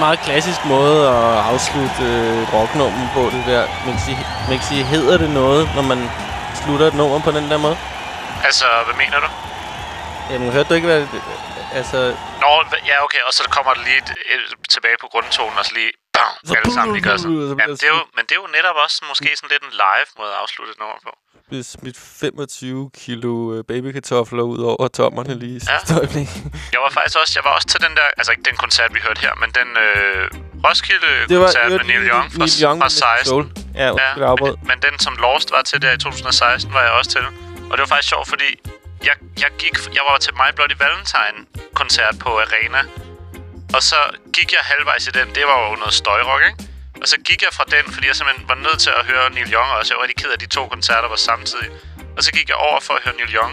S1: Meget klassisk måde at afslutte øh, rocknummer på, det der. Mixi, Mixi, hedder det noget, når man slutter et nummer på den der måde?
S2: Altså, hvad mener du?
S1: Jamen, hørte du ikke, hvad... det- Altså,
S2: Nå, ja, okay, og så kommer der lige et, et, tilbage på grundtonen, og så lige... Bam, alle sammen lige gør sådan. Ja, det er jo, men det er jo netop også måske sådan lidt en live måde at afslutte et nummer på.
S1: blev smidt 25 kilo øh, babykartofler ud over tommerne lige i
S2: Ja.
S1: øjeblik.
S2: Jeg var faktisk også, jeg var også til den der, altså ikke den koncert, vi hørte her, men den øh, Roskilde-koncert med Neil Young fra,
S1: Neil Young
S2: fra
S1: med
S2: 16.
S1: Soul. Ja, afbrød.
S2: men, men den, som Lost var til der i 2016, var jeg også til. Og det var faktisk sjovt, fordi jeg, jeg, gik, jeg var til My Bloody Valentine-koncert på Arena. Og så gik jeg halvvejs i den. Det var jo noget støjrock, ikke? Og så gik jeg fra den, fordi jeg simpelthen var nødt til at høre Neil Young også. Jeg var rigtig ked af, de to koncerter var samtidig. Og så gik jeg over for at høre Neil Young.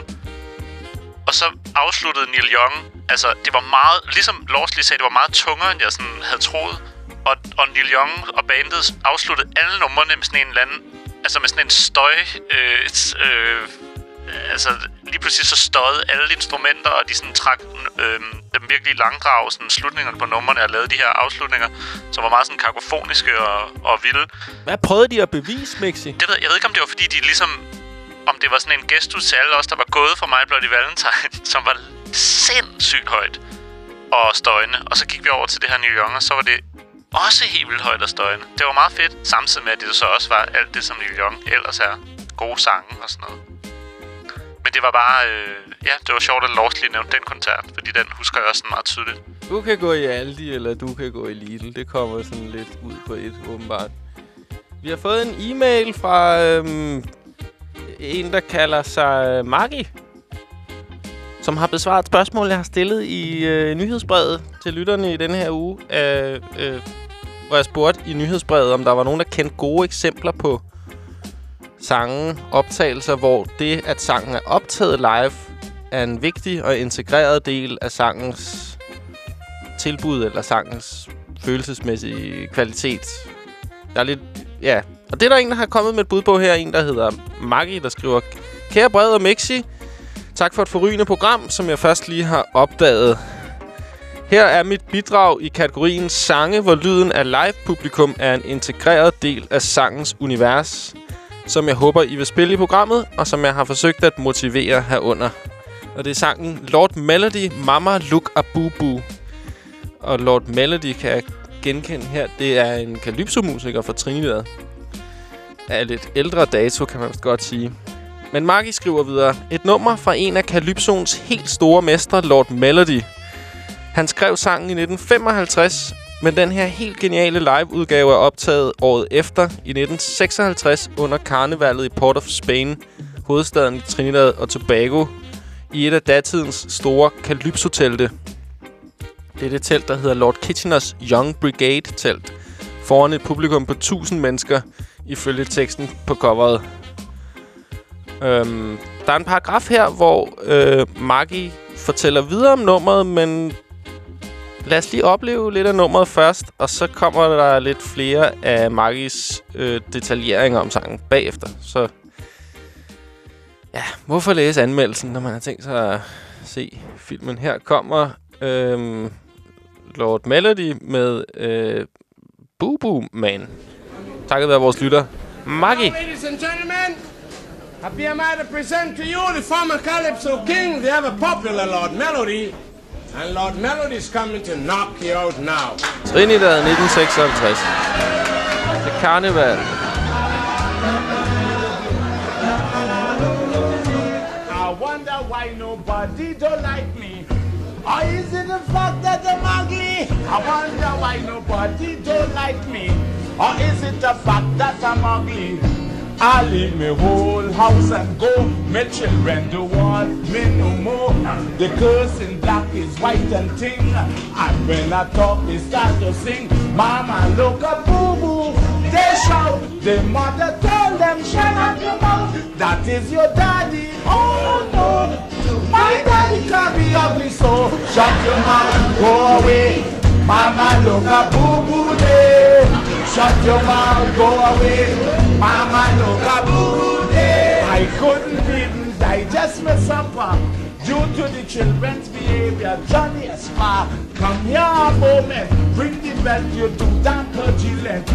S2: Og så afsluttede Neil Young. Altså, det var meget... Ligesom Lars lige sagde, det var meget tungere, end jeg sådan havde troet. Og, og Neil Young og bandet afsluttede alle numrene med sådan en eller anden... Altså med sådan en støj... Øh, øh, altså, lige pludselig så støjede alle instrumenter, og de sådan trak øh, dem virkelig langdrag, sådan slutningerne på numrene, og lavede de her afslutninger, som var meget sådan kakofoniske og, og vilde.
S1: Hvad prøvede de at bevise, Mixi?
S2: Det ved, jeg ved ikke, om det var fordi, de ligesom... Om det var sådan en gestus til alle os, der var gået for mig Bloody Valentine, som var sindssygt højt og støjende. Og så gik vi over til det her Neil Young, og så var det også helt vildt højt og støjende. Det var meget fedt, samtidig med, at det så også var alt det, som Neil Young ellers er. Gode sange og sådan noget. Men det var bare... Øh, ja, det var sjovt, at Lars lige nævnte den koncert, fordi den husker jeg også sådan meget tydeligt.
S1: Du kan gå i Aldi, eller du kan gå i Lidl. Det kommer sådan lidt ud på et, åbenbart. Vi har fået en e-mail fra øhm, en, der kalder sig øh, Maggie. Som har besvaret et spørgsmål, jeg har stillet i øh, nyhedsbrevet til lytterne i denne her uge. Øh, øh, hvor jeg spurgte i nyhedsbrevet, om der var nogen, der kendte gode eksempler på sange, optagelser, hvor det, at sangen er optaget live, er en vigtig og integreret del af sangens tilbud eller sangens følelsesmæssige kvalitet. Der er lidt... Ja. Og det er der en, der har kommet med et bud på her. En, der hedder Maggie, der skriver... Kære Bred og Mixi, tak for et forrygende program, som jeg først lige har opdaget. Her er mit bidrag i kategorien sange, hvor lyden af live-publikum er en integreret del af sangens univers, som jeg håber, I vil spille i programmet, og som jeg har forsøgt at motivere herunder. Og det er sangen Lord Melody, Mama Look a Boo Boo. Og Lord Melody kan jeg genkende her. Det er en calypso-musiker fra Trinidad. Af lidt ældre dato, kan man godt sige. Men Marki skriver videre. Et nummer fra en af Calypsoens helt store mestre, Lord Melody. Han skrev sangen i 1955, men den her helt geniale live-udgave er optaget året efter, i 1956, under karnevalet i Port of Spain, hovedstaden i Trinidad og Tobago, i et af datidens store Calypso-telte. Det er det telt, der hedder Lord Kitcheners Young Brigade-telt, foran et publikum på 1000 mennesker, ifølge teksten på coveret. Øhm, der er en paragraf her, hvor øh, Maggie fortæller videre om nummeret, men lad os lige opleve lidt af nummeret først, og så kommer der lidt flere af Maggies øh, detaljeringer om sangen bagefter. Så ja, hvorfor læse anmeldelsen, når man har tænkt sig at se filmen? Her kommer øh, Lord Melody med øh, Boo Boo Man. Takket være vores lytter, Maggie.
S15: Ladies and gentlemen, happy am I to present to you the former Calypso King, the ever popular Lord Melody. And Lord Melody's coming to knock you out now.
S1: Trinidad 1956. Det er karneval.
S15: I wonder why nobody don't like me. Or is it the fact that I'm ugly? I wonder why nobody don't like me. Or is it the fact that I'm ugly? I leave me whole house and go. My children don't want me no more. The curse in black is white and ting. And when I talk, they start to sing. Mama, look a boo boo. They shout. The mother told them, shut up your mouth. That is your daddy. Oh no. My daddy can't be ugly, so shut your mouth. Go away. Mama, look a boo boo day. Shut your mouth, go away. Mama, boo day. I couldn't even digest my supper due to the children's behavior. Johnny Espa, come here a moment. Bring the bet you do that Gillette.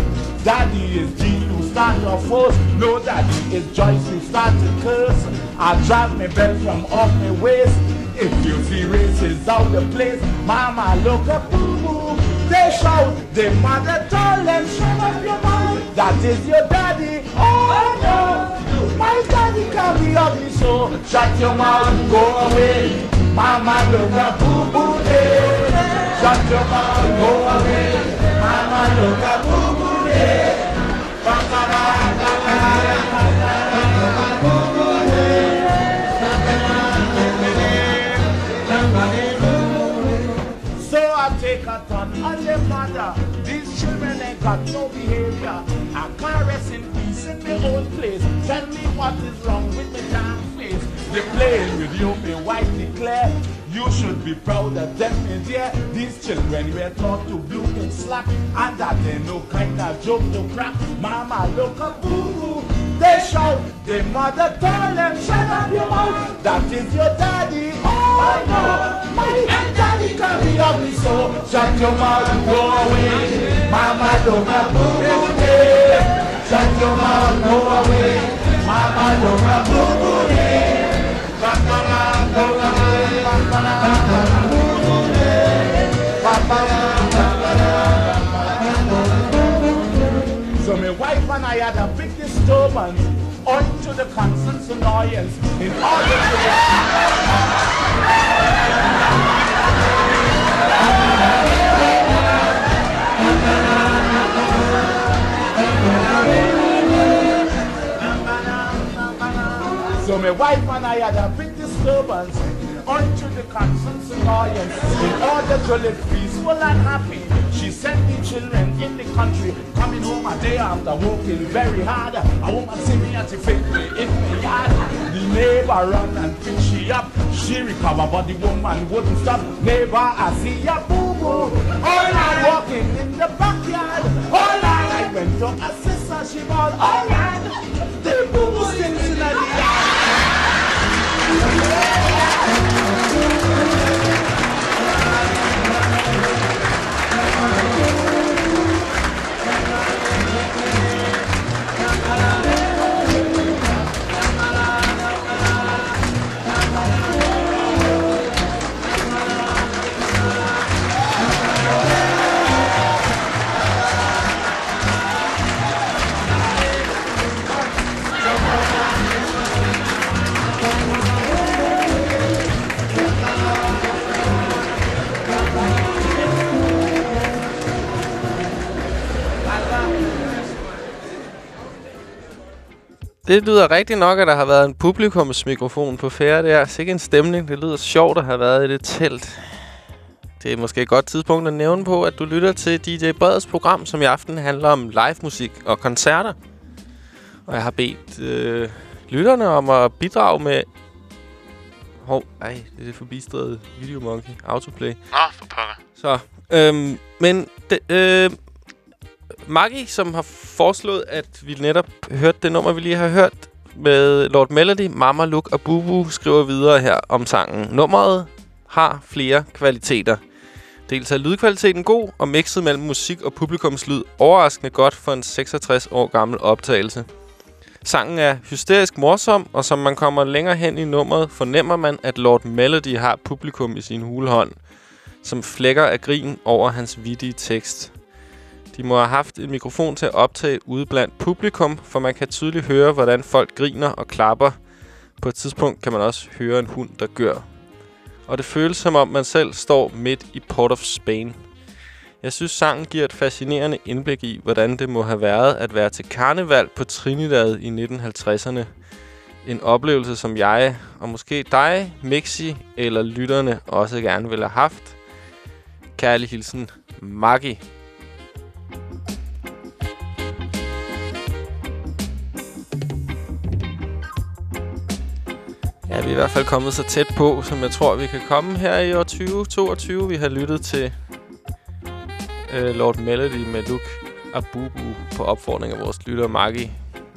S15: Daddy is G, you start your force. No, daddy is Joyce, you start to curse. I drive me belt from off my waist. If you see races out the place, mama look up, boo boo. They shout, the mother told them, shut up your mouth. That is your daddy. Oh no, my daddy can be ugly, so shut your mouth go away. Mama look up, boo boo. Day. Shut your mouth go away. Mama look up, boo boo. Day. So I take a ton on your mother. These children ain't got no behavior. I can't rest in peace in my own place. Tell me what is wrong with my damn face. They playing with you, me white declare. You should be proud of them, me dear. These children were taught to blue and slack, and that they no kind of joke to crack. Mama look a boo. They shout, the mother told them, shut up your mouth. That is your daddy. Oh no, my daddy so your away. Mama don't have your away. Mama don't have. So my wife and I had a big disturbance owing to the constant annoyance in order to So my wife and I had a big disturbance unto the constant annoyance. In order to live peaceful and happy, she sent the children in the country, coming home a day after working very hard. A woman see me she fit me in the yard. The neighbor run and pick she up. She recover, but the woman wouldn't stop. Neighbor, I see ya boo boo. All night walking in the backyard. All night I went to her she bought all night. The boo boo
S1: Det lyder rigtigt nok, at der har været en publikumsmikrofon på færre der. Sikke en stemning. Det lyder sjovt at have været i det telt. Det er måske et godt tidspunkt at nævne på, at du lytter til DJ Breds program, som i aften handler om live musik og koncerter. Og jeg har bedt øh, lytterne om at bidrage med... Hov, ej, det er det forbistede Videomonkey Autoplay.
S2: Nå, for pokker.
S1: Så, øhm, men det, øh, Maggie, som har foreslået, at vi netop hørte det nummer, vi lige har hørt med Lord Melody, Mama Luke og Bubu, skriver videre her om sangen. Nummeret har flere kvaliteter. Dels er lydkvaliteten god, og mixet mellem musik og publikumslyd overraskende godt for en 66 år gammel optagelse. Sangen er hysterisk morsom, og som man kommer længere hen i nummeret, fornemmer man, at Lord Melody har publikum i sin hulhånd, som flækker af grin over hans vittige tekst. De må have haft en mikrofon til at optage ude blandt publikum, for man kan tydeligt høre, hvordan folk griner og klapper. På et tidspunkt kan man også høre en hund, der gør. Og det føles som om, man selv står midt i Port of Spain. Jeg synes, sangen giver et fascinerende indblik i, hvordan det må have været at være til karneval på Trinidad i 1950'erne. En oplevelse, som jeg, og måske dig, Mixi eller lytterne også gerne ville have haft. Kærlig hilsen, Maggie. Ja, vi er i hvert fald kommet så tæt på, som jeg tror, vi kan komme her i år 2022. Vi har lyttet til øh, Lord Melody med Luke Abubu på opfordring af vores lytter Maggie.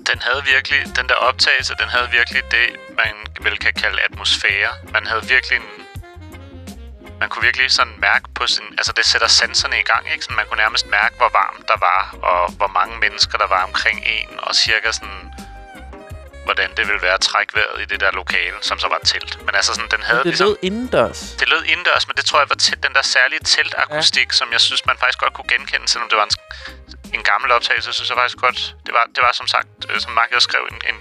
S2: Den havde virkelig, den der optagelse, den havde virkelig det, man vel kan kalde atmosfære. Man havde virkelig en, man kunne virkelig sådan mærke på sin... Altså, det sætter sanserne i gang, ikke? Sådan, man kunne nærmest mærke, hvor varmt der var, og hvor mange mennesker der var omkring en, og cirka sådan hvordan det ville være at trække vejret i det der lokale, som så var et telt. Men altså sådan, den havde
S1: Det
S2: ligesom...
S1: lød indendørs.
S2: Det lød indendørs, men det tror jeg var til den der særlige teltakustik, ja. som jeg synes, man faktisk godt kunne genkende, selvom det var en, en gammel optagelse, synes jeg faktisk godt. Det var, det var som sagt, øh, som Mark skrev, en, en,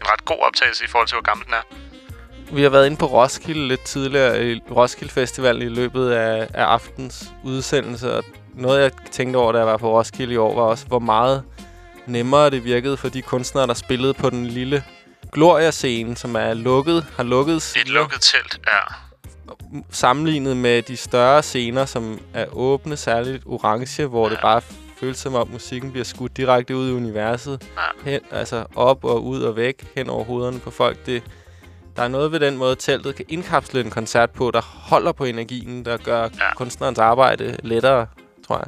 S2: en ret god optagelse i forhold til, hvor gammel den er.
S1: Vi har været inde på Roskilde lidt tidligere, i Roskilde Festival i løbet af, af aftens udsendelse, og noget jeg tænkte over, da jeg var på Roskilde i år, var også, hvor meget nemmere det virkede for de kunstnere, der spillede på den lille Gloria-scene, som er lukket, har lukket
S2: Et lukket telt, ja.
S1: sammenlignet med de større scener, som er åbne, særligt orange, hvor ja. det bare føles som om musikken bliver skudt direkte ud i universet.
S2: Ja.
S1: Hen, altså op og ud og væk, hen over hovederne på folk. Det, der er noget ved den måde, teltet kan indkapsle en koncert på, der holder på energien, der gør ja. kunstnerens arbejde lettere, tror jeg.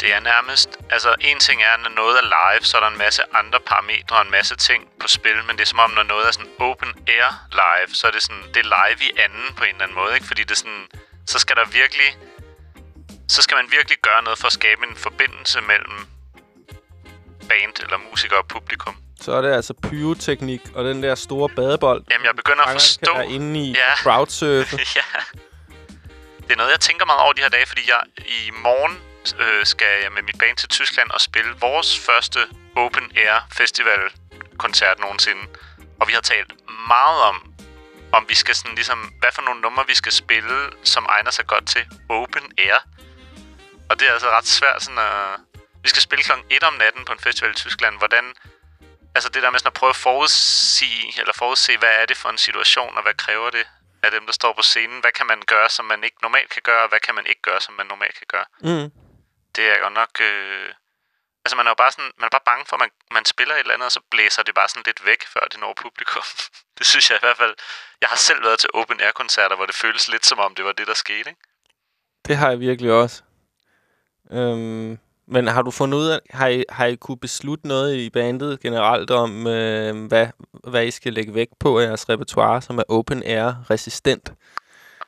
S2: Det er nærmest... Altså, en ting er, når noget er live, så er der en masse andre parametre og en masse ting på spil, men det er som om, når noget er sådan open air live, så er det sådan... Det er live i anden på en eller anden måde, ikke? Fordi det er sådan... Så skal der virkelig... Så skal man virkelig gøre noget for at skabe en forbindelse mellem band eller musiker og publikum.
S1: Så er det altså pyroteknik og den der store badebold.
S2: Jamen, jeg begynder at forstå...
S1: Være inde i
S2: Ja.
S1: crowdsurfe.
S2: ja. Det er noget, jeg tænker meget over de her dage, fordi jeg i morgen øh, skal jeg med mit band til Tyskland og spille vores første open air festival koncert nogensinde. Og vi har talt meget om, om vi skal sådan ligesom, hvad for nogle numre vi skal spille, som egner sig godt til open air. Og det er altså ret svært sådan at... Vi skal spille klokken 1 om natten på en festival i Tyskland. Hvordan... Altså det der med sådan at prøve at forudsige, eller forudse, hvad er det for en situation, og hvad kræver det af dem, der står på scenen? Hvad kan man gøre, som man ikke normalt kan gøre, og hvad kan man ikke gøre, som man normalt kan gøre?
S1: Mm.
S2: Det er godt nok... Øh... Altså man er jo bare sådan, man er bare bange for, at man, man spiller et eller andet, og så blæser det bare sådan lidt væk, før det når publikum. det synes jeg i hvert fald... Jeg har selv været til open air koncerter, hvor det føles lidt som om, det var det, der skete, ikke?
S1: Det har jeg virkelig også. Øhm, men har du fundet ud af, har I, har I kunne beslutte noget i bandet generelt om, øh, hvad, hvad I skal lægge vægt på af jeres repertoire, som er open air resistent?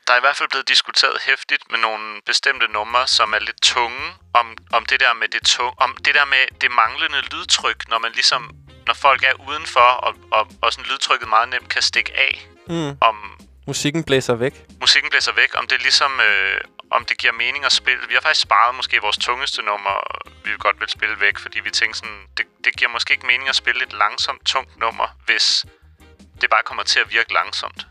S2: Der er i hvert fald blevet diskuteret hæftigt med nogle bestemte numre, som er lidt tunge, om, om det der med det tunge, om det der med det manglende lydtryk, når man ligesom, når folk er udenfor, og, og, og sådan lydtrykket meget nemt kan stikke af,
S1: Mm.
S2: om
S1: Musikken blæser væk.
S2: musikken blæser væk, om det ligesom, øh, om det giver mening at spille. Vi har faktisk sparet måske vores tungeste nummer, vi vil godt vil spille væk, fordi vi tænker sådan, det, det giver måske ikke mening at spille et langsomt, tungt nummer, hvis det bare kommer til at virke langsomt.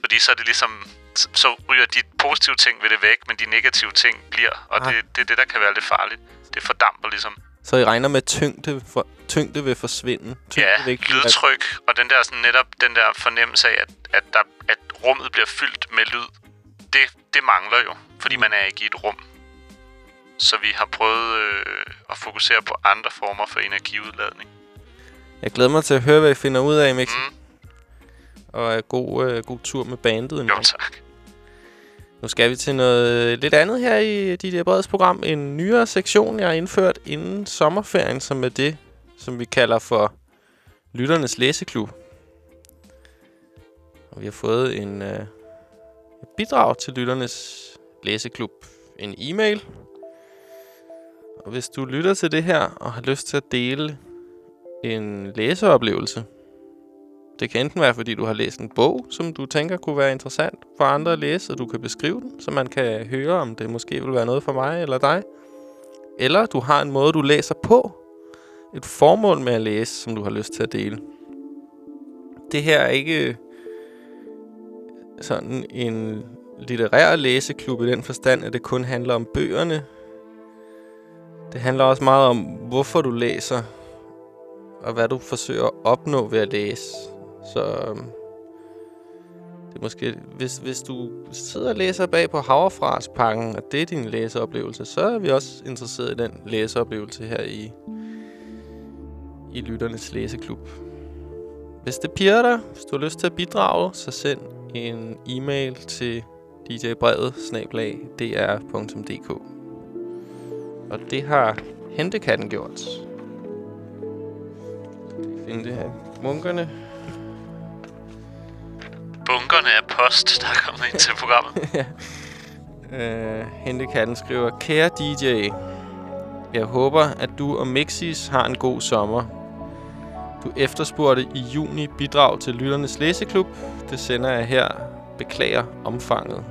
S2: Fordi så er det ligesom, så- ryger de positive ting ved det væk, men de negative ting bliver, og
S1: Ah.
S2: det, det er det, der kan være lidt farligt. Det fordamper ligesom.
S1: Så I regner med, at tyngde, for, tyngde vil forsvinde? Tyngde
S2: Ja,
S1: vil ikke-
S2: lydtryk, og den der, sådan netop den der fornemmelse af, at, at, der, at rummet bliver fyldt med lyd, det, det mangler jo, fordi man er ikke i et rum. Så vi har prøvet øh, at fokusere på andre former for energiudladning.
S1: Jeg glæder mig til at høre, hvad I finder ud af, Mix. Mm. Og øh, god, øh, god tur med bandet. Jo,
S2: tak.
S1: Nu skal vi til noget lidt andet her i dit Breds program. En nyere sektion, jeg har indført inden sommerferien, som er det, som vi kalder for Lytternes Læseklub. Og vi har fået en øh, bidrag til Lytternes Læseklub. En e-mail. Og hvis du lytter til det her og har lyst til at dele en læseoplevelse, det kan enten være, fordi du har læst en bog, som du tænker kunne være interessant for andre at læse, og du kan beskrive den, så man kan høre, om det måske vil være noget for mig eller dig. Eller du har en måde, du læser på. Et formål med at læse, som du har lyst til at dele. Det her er ikke sådan en litterær læseklub i den forstand, at det kun handler om bøgerne. Det handler også meget om, hvorfor du læser, og hvad du forsøger at opnå ved at læse. Så øhm, det er måske, hvis, hvis du sidder og læser bag på havrefraspakken, og det er din læseoplevelse, så er vi også interesseret i den læseoplevelse her i, i Lytternes Læseklub. Hvis det piger dig, hvis du har lyst til at bidrage, så send en e-mail til djbrevet dr.dk Og det har Hentekatten gjort. Skal finde det her. Munkerne.
S2: Bunkerne af post, der er kommet ind til programmet.
S1: ja. Øh, Hentekatten skriver, Kære DJ, jeg håber, at du og Mixis har en god sommer. Du efterspurgte i juni bidrag til Lytternes Læseklub. Det sender jeg her. Beklager omfanget.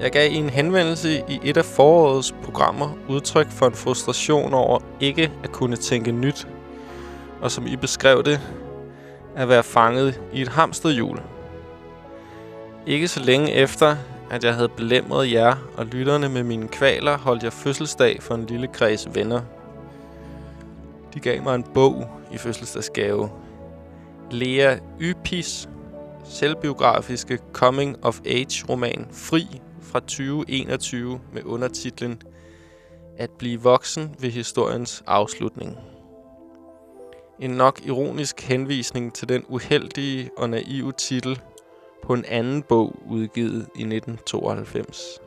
S1: Jeg gav i en henvendelse i et af forårets programmer udtryk for en frustration over ikke at kunne tænke nyt, og som I beskrev det, at være fanget i et hamsterhjul. Ikke så længe efter, at jeg havde belemret jer og lytterne med mine kvaler, holdt jeg fødselsdag for en lille kreds venner. De gav mig en bog i fødselsdagsgave. Lea Ypis selvbiografiske coming-of-age-roman Fri fra 2021 med undertitlen At blive voksen ved historiens afslutning. En nok ironisk henvisning til den uheldige og naive titel på en anden bog udgivet i 1992.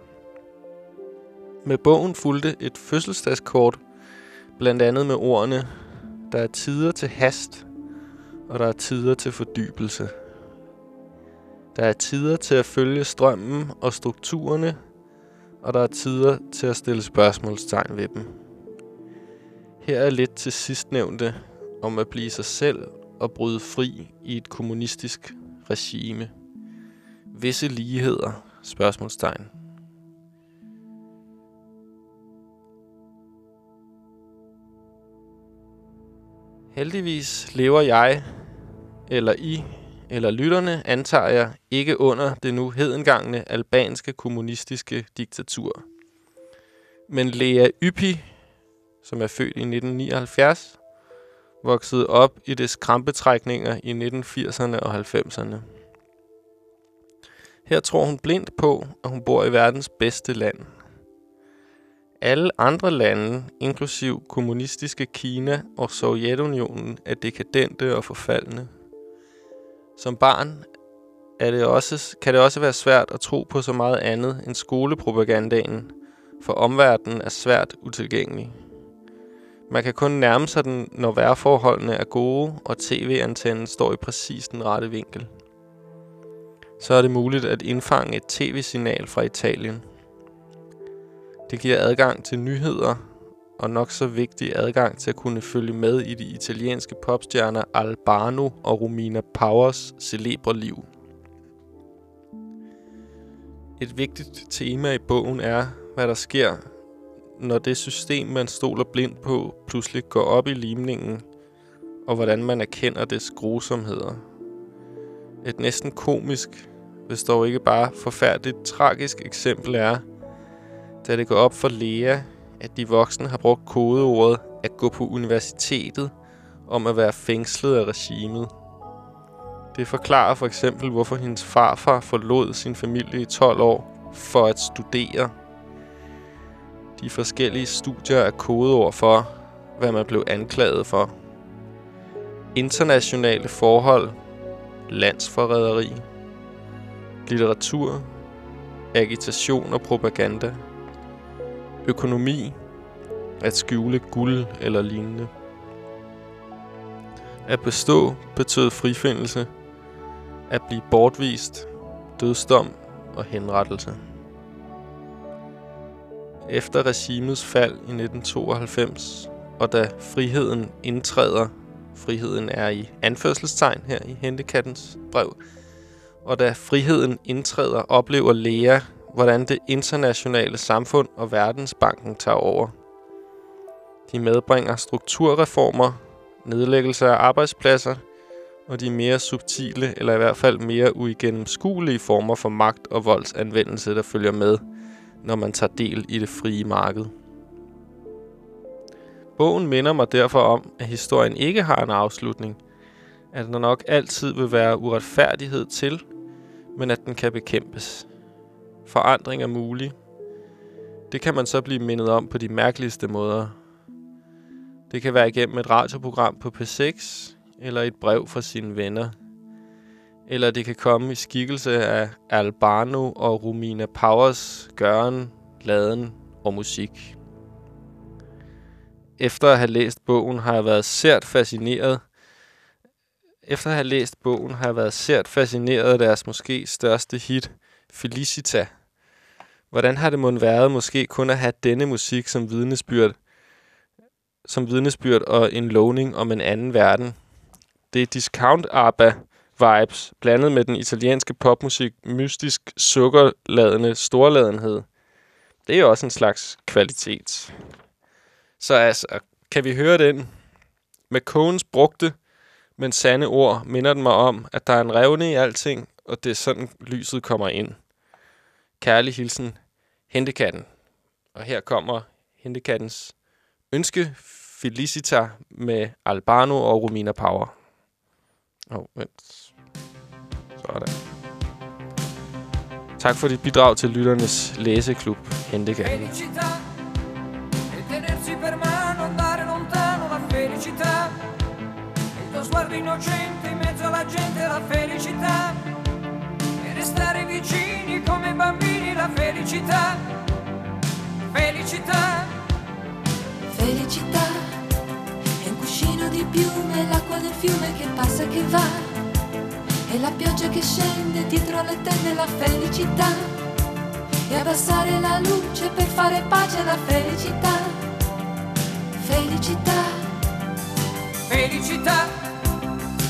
S1: Med bogen fulgte et fødselsdagskort, blandt andet med ordene Der er tider til hast, og der er tider til fordybelse. Der er tider til at følge strømmen og strukturerne, og der er tider til at stille spørgsmålstegn ved dem. Her er lidt til sidstnævnte om at blive sig selv og bryde fri i et kommunistisk regime. Visse ligheder? Spørgsmålstegn. Heldigvis lever jeg, eller I, eller lytterne, antager jeg, ikke under det nu hedengangne albanske kommunistiske diktatur. Men Lea Yppi, som er født i 1979, voksede op i dets krampetrækninger i 1980'erne og 90'erne. Her tror hun blindt på, at hun bor i verdens bedste land. Alle andre lande, inklusiv kommunistiske Kina og Sovjetunionen, er dekadente og forfaldende. Som barn er det også, kan det også være svært at tro på så meget andet end skolepropagandaen, for omverdenen er svært utilgængelig. Man kan kun nærme sig den, når vejrforholdene er gode, og tv-antennen står i præcis den rette vinkel. Så er det muligt at indfange et tv-signal fra Italien. Det giver adgang til nyheder, og nok så vigtig adgang til at kunne følge med i de italienske popstjerner Albano og Romina Powers celebre liv. Et vigtigt tema i bogen er, hvad der sker, når det system, man stoler blindt på, pludselig går op i limningen, og hvordan man erkender dets grusomheder. Et næsten komisk, hvis dog ikke bare forfærdeligt tragisk eksempel er, da det går op for Lea, at de voksne har brugt kodeordet at gå på universitetet om at være fængslet af regimet. Det forklarer for eksempel, hvorfor hendes farfar forlod sin familie i 12 år for at studere. De forskellige studier er kodeord for, hvad man blev anklaget for. Internationale forhold, landsforræderi, litteratur, agitation og propaganda, økonomi, at skjule guld eller lignende. At bestå betød frifindelse, at blive bortvist, dødsdom og henrettelse. Efter regimets fald i 1992, og da friheden indtræder, friheden er i anførselstegn her i Hentekattens brev, og da friheden indtræder, oplever Lea, hvordan det internationale samfund og Verdensbanken tager over. De medbringer strukturreformer, nedlæggelse af arbejdspladser og de mere subtile, eller i hvert fald mere uigennemskuelige former for magt og voldsanvendelse, der følger med, når man tager del i det frie marked. Bogen minder mig derfor om, at historien ikke har en afslutning, at der nok altid vil være uretfærdighed til, men at den kan bekæmpes. Forandring er mulig. Det kan man så blive mindet om på de mærkeligste måder. Det kan være igennem et radioprogram på P6, eller et brev fra sine venner. Eller det kan komme i skikkelse af Albano og Romina Powers gøren, laden og musik. Efter at have læst bogen har jeg været sært fascineret. Efter at have læst bogen har jeg været sært fascineret af deres måske største hit, Felicita. Hvordan har det måtte været måske kun at have denne musik som vidnesbyrd, som vidnesbyrd og en lovning om en anden verden? Det er discount ABBA vibes, blandet med den italienske popmusik, mystisk, sukkerladende storladenhed. Det er også en slags kvalitet. Så altså, kan vi høre den? Med Coens brugte, men sande ord minder den mig om, at der er en revne i alting, og det er sådan, lyset kommer ind. Kærlig hilsen, Hentekatten. Og her kommer Hentekattens ønske Felicita med Albano og Romina Power. Åh, oh, vent. Sådan. Tak for dit bidrag til lytternes læseklub, Hentekatten.
S16: felicità e tenersi per mano, andare lontano, la felicità. Il tuo sguardo innocente in mezzo alla gente, la felicità. E restare vicini come bambini, la felicità. Felicità.
S5: Felicità è un cuscino di piume, l'acqua del fiume che passa e che va. E la pioggia che scende dietro le tende, la felicità. E abbassare la luce per fare pace alla felicità. Felicità.
S16: Felicità.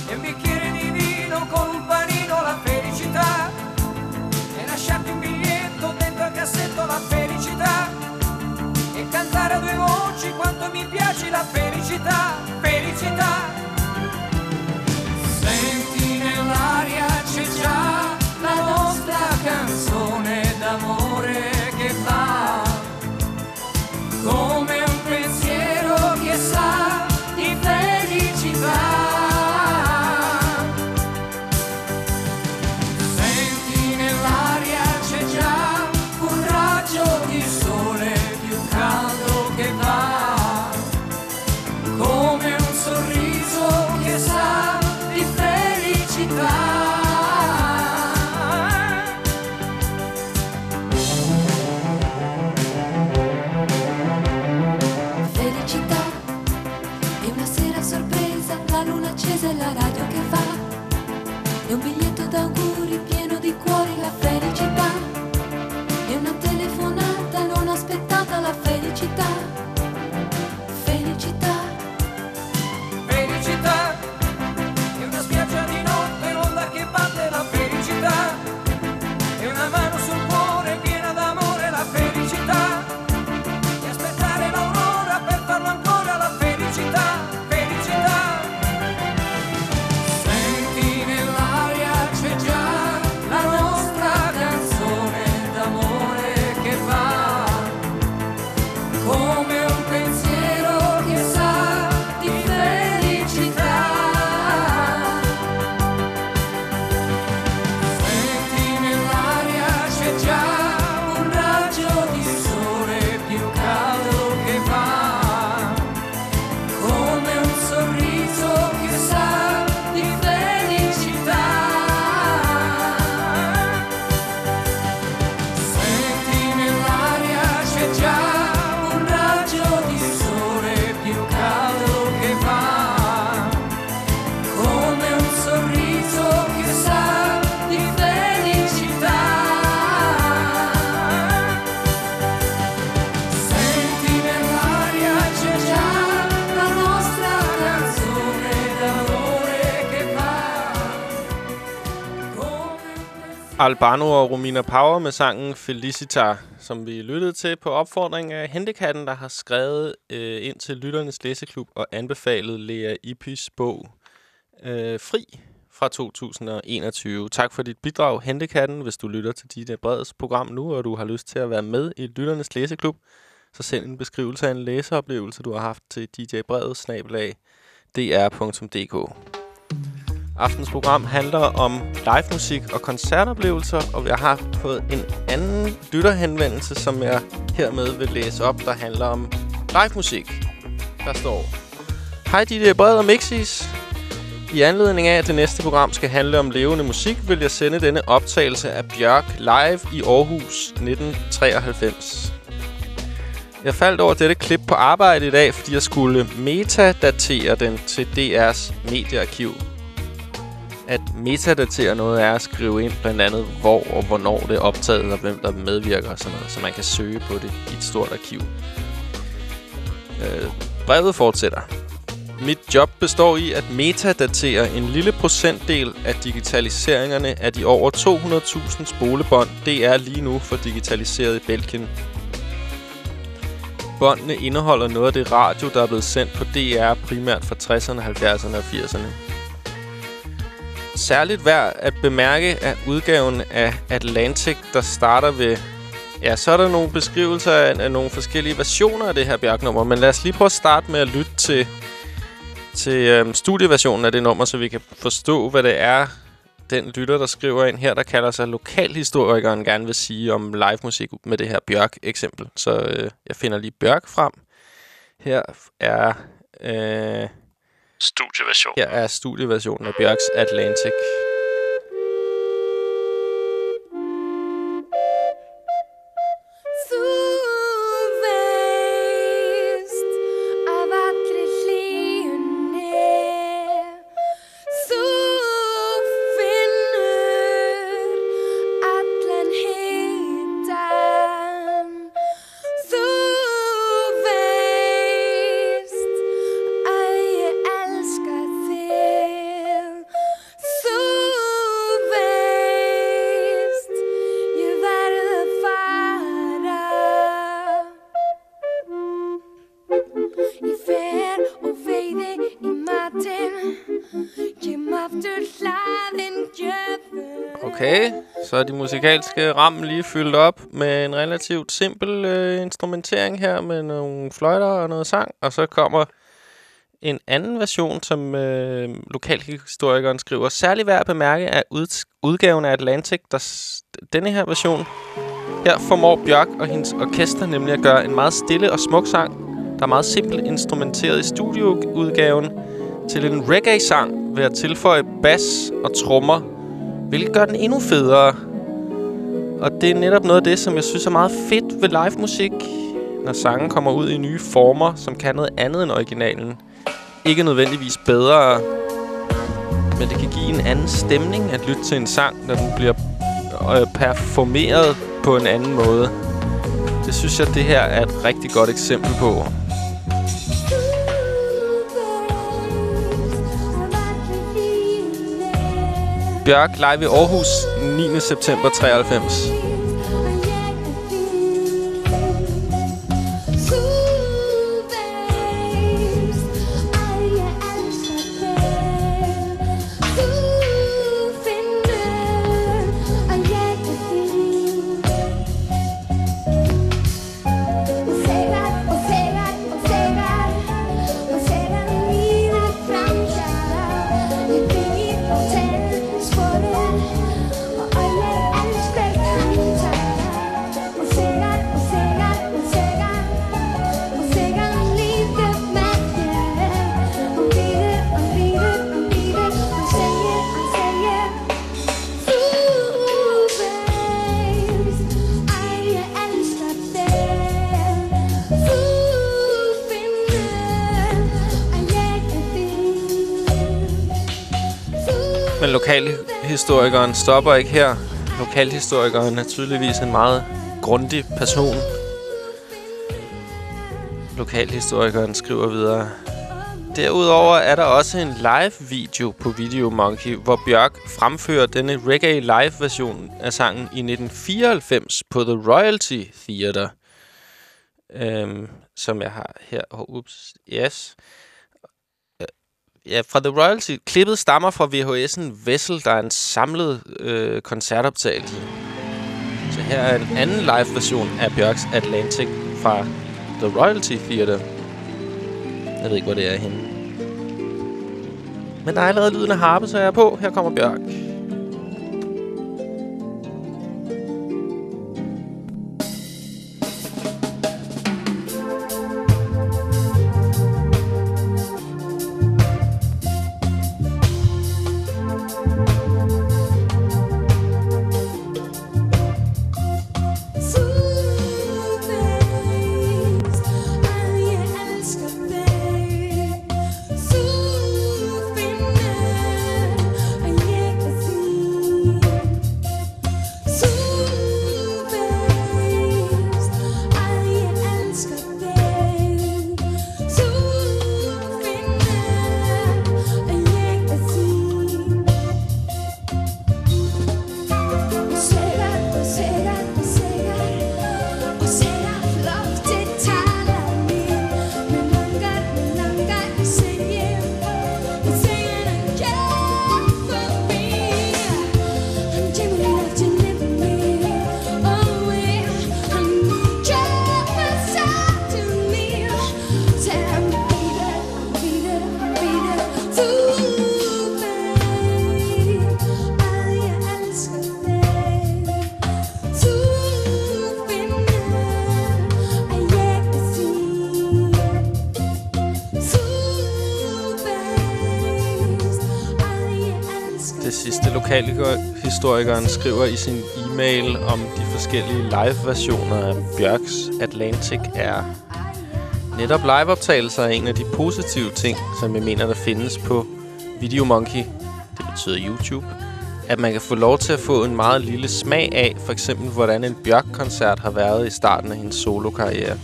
S16: E un bicchiere di vino con un panino, la felicità. E lasciarti un biglietto dentro al cassetto, la felicità. E cantare a due voci quanto mi piace la felicità. Felicità.
S1: Albano og Romina Power med sangen Felicita, som vi lyttede til på opfordring af Hentekatten, der har skrevet øh, ind til Lytternes Læseklub og anbefalet Lea Ipis bog øh, Fri fra 2021. Tak for dit bidrag, Hentekatten. Hvis du lytter til DJ Breds program nu, og du har lyst til at være med i Lytternes Læseklub, så send en beskrivelse af en læseoplevelse, du har haft til DJ Bredet, snabelag, dr.dk. Aftens program handler om live musik og koncertoplevelser, og vi har fået en anden lytterhenvendelse, som jeg hermed vil læse op, der handler om live musik. Der står, Hej DJ Bred og Mixis. I anledning af, at det næste program skal handle om levende musik, vil jeg sende denne optagelse af Bjørk live i Aarhus 1993. Jeg faldt over dette klip på arbejde i dag, fordi jeg skulle metadatere den til DR's mediearkiv at metadatere noget er at skrive ind blandt andet, hvor og hvornår det er optaget, og hvem der medvirker og sådan noget, så man kan søge på det i et stort arkiv. Øh, brevet fortsætter. Mit job består i at metadatere en lille procentdel af digitaliseringerne af de over 200.000 spolebånd, det er lige nu for digitaliseret i Belgien. Båndene indeholder noget af det radio, der er blevet sendt på DR primært fra 60'erne, 70'erne og 80'erne. Særligt værd at bemærke af udgaven af Atlantic, der starter ved... Ja, så er der nogle beskrivelser af, af nogle forskellige versioner af det her bjergnummer, men lad os lige prøve at starte med at lytte til, til øhm, studieversionen af det nummer, så vi kan forstå, hvad det er, den lytter, der skriver ind her, der kalder sig lokalhistorikeren, gerne vil sige om live musik med det her Bjørk-eksempel. Så øh, jeg finder lige Bjørk frem. Her er... Øh,
S2: Studieversion.
S1: her er studieversionen af Bjørks Atlantic. Okay, så er de musikalske rammen lige fyldt op med en relativt simpel øh, instrumentering her med nogle fløjter og noget sang. Og så kommer en anden version, som øh, lokalhistorikeren skriver. Særlig værd at bemærke er ud, udgaven af Atlantic, der denne her version. Her formår Bjørk og hendes orkester nemlig at gøre en meget stille og smuk sang, der er meget simpelt instrumenteret i studioudgaven, til en reggae-sang ved at tilføje bas og trommer, hvilket gør den endnu federe. Og det er netop noget af det, som jeg synes er meget fedt ved live musik, når sangen kommer ud i nye former, som kan noget andet end originalen. Ikke nødvendigvis bedre, men det kan give en anden stemning at lytte til en sang, når den bliver øh, performeret på en anden måde. Det synes jeg, det her er et rigtig godt eksempel på. Bjørk live i Aarhus 9. september 93. lokalhistorikeren stopper ikke her. Lokalhistorikeren er tydeligvis en meget grundig person. Lokalhistorikeren skriver videre. Derudover er der også en live-video på Video Monkey, hvor Bjørk fremfører denne reggae live-version af sangen i 1994 på The Royalty Theater, Øhm, som jeg har her. Oh, ups. Yes. Ja, fra The Royalty. Klippet stammer fra VHS'en Vessel, der er en samlet øh, koncertoptagelse. Så her er en anden live-version af Bjørks Atlantic fra The Royalty Theatre. Jeg ved ikke, hvor det er henne. Men der er allerede lyden af harpe, så jeg er på. Her kommer Bjørk. Sidste lokalhistorikeren skriver i sin e-mail om de forskellige live-versioner af Bjørks Atlantic er netop liveoptagelser er en af de positive ting, som jeg mener, der findes på Videomonkey. Det betyder YouTube. At man kan få lov til at få en meget lille smag af, for eksempel hvordan en Bjørk-koncert har været i starten af hendes solokarriere.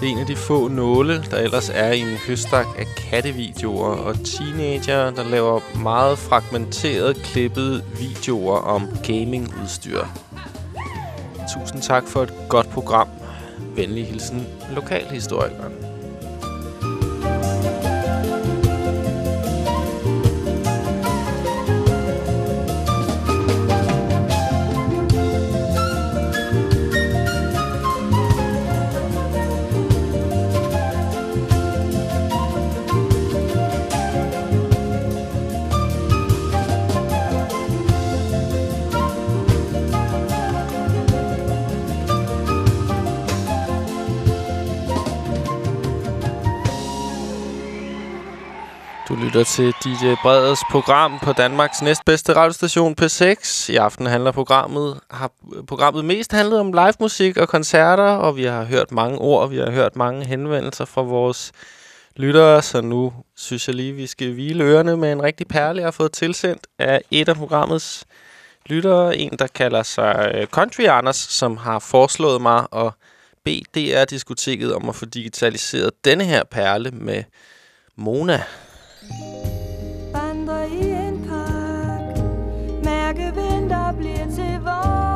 S1: Det er en af de få nåle, der ellers er i en høstak af kattevideoer og teenager, der laver meget fragmenteret klippede videoer om gamingudstyr. Tusind tak for et godt program. Venlig hilsen, lokalhistorikeren. Lytter til DJ Breders program på Danmarks næstbedste radiostation P6. I aften handler programmet, har programmet mest handlet om live musik og koncerter, og vi har hørt mange ord, vi har hørt mange henvendelser fra vores lyttere, så nu synes jeg lige, vi skal hvile ørerne med en rigtig perle, jeg har fået tilsendt af et af programmets lyttere. En, der kalder sig øh, Country Anders, som har foreslået mig at bede DR-diskoteket om at få digitaliseret denne her perle med Mona.
S17: Vandre i en park. Mærke vinter bliver til vår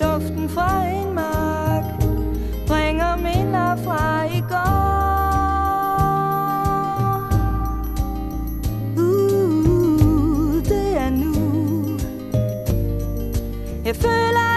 S17: Duften fra en mark Bringer minder fra i går. Uh, Jeg føler,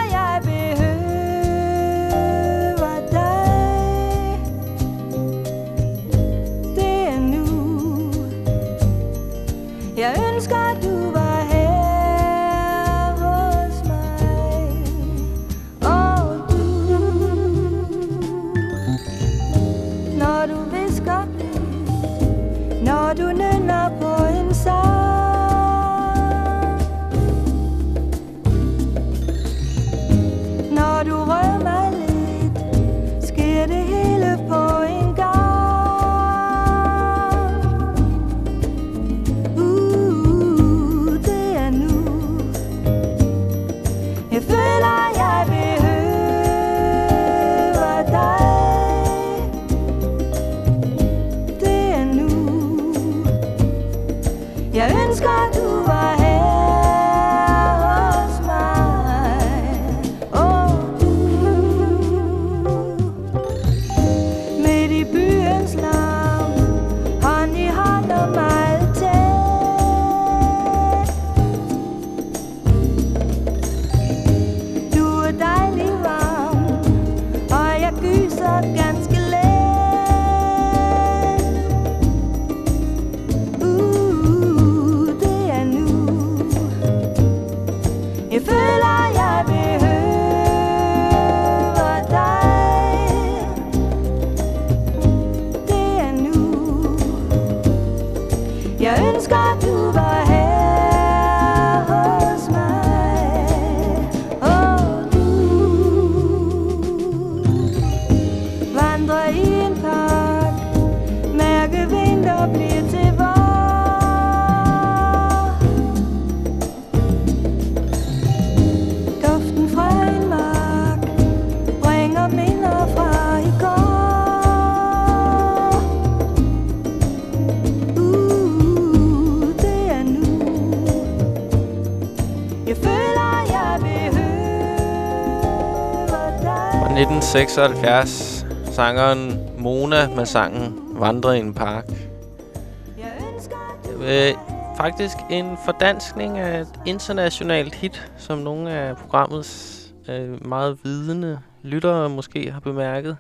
S1: 1976, sangeren Mona med sangen Vandre i en park. Øh, faktisk en fordanskning af et internationalt hit, som nogle af programmets øh, meget vidende lyttere måske har bemærket.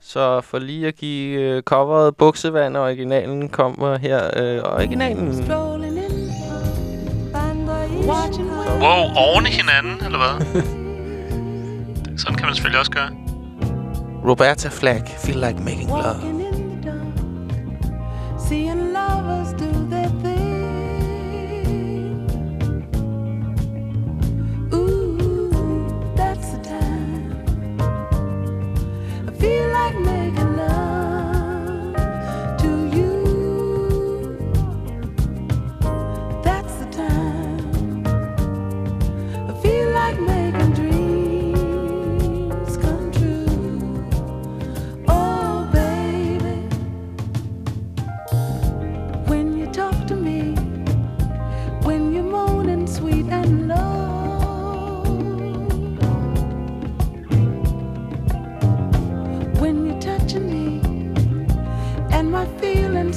S1: Så for lige at give øh, coveret buksevand originalen kommer her øh, originalen.
S2: Wow, oven i hinanden, eller hvad? Sådan kan man selvfølgelig også gøre.
S1: Roberta Flack, Feel Like Making Love.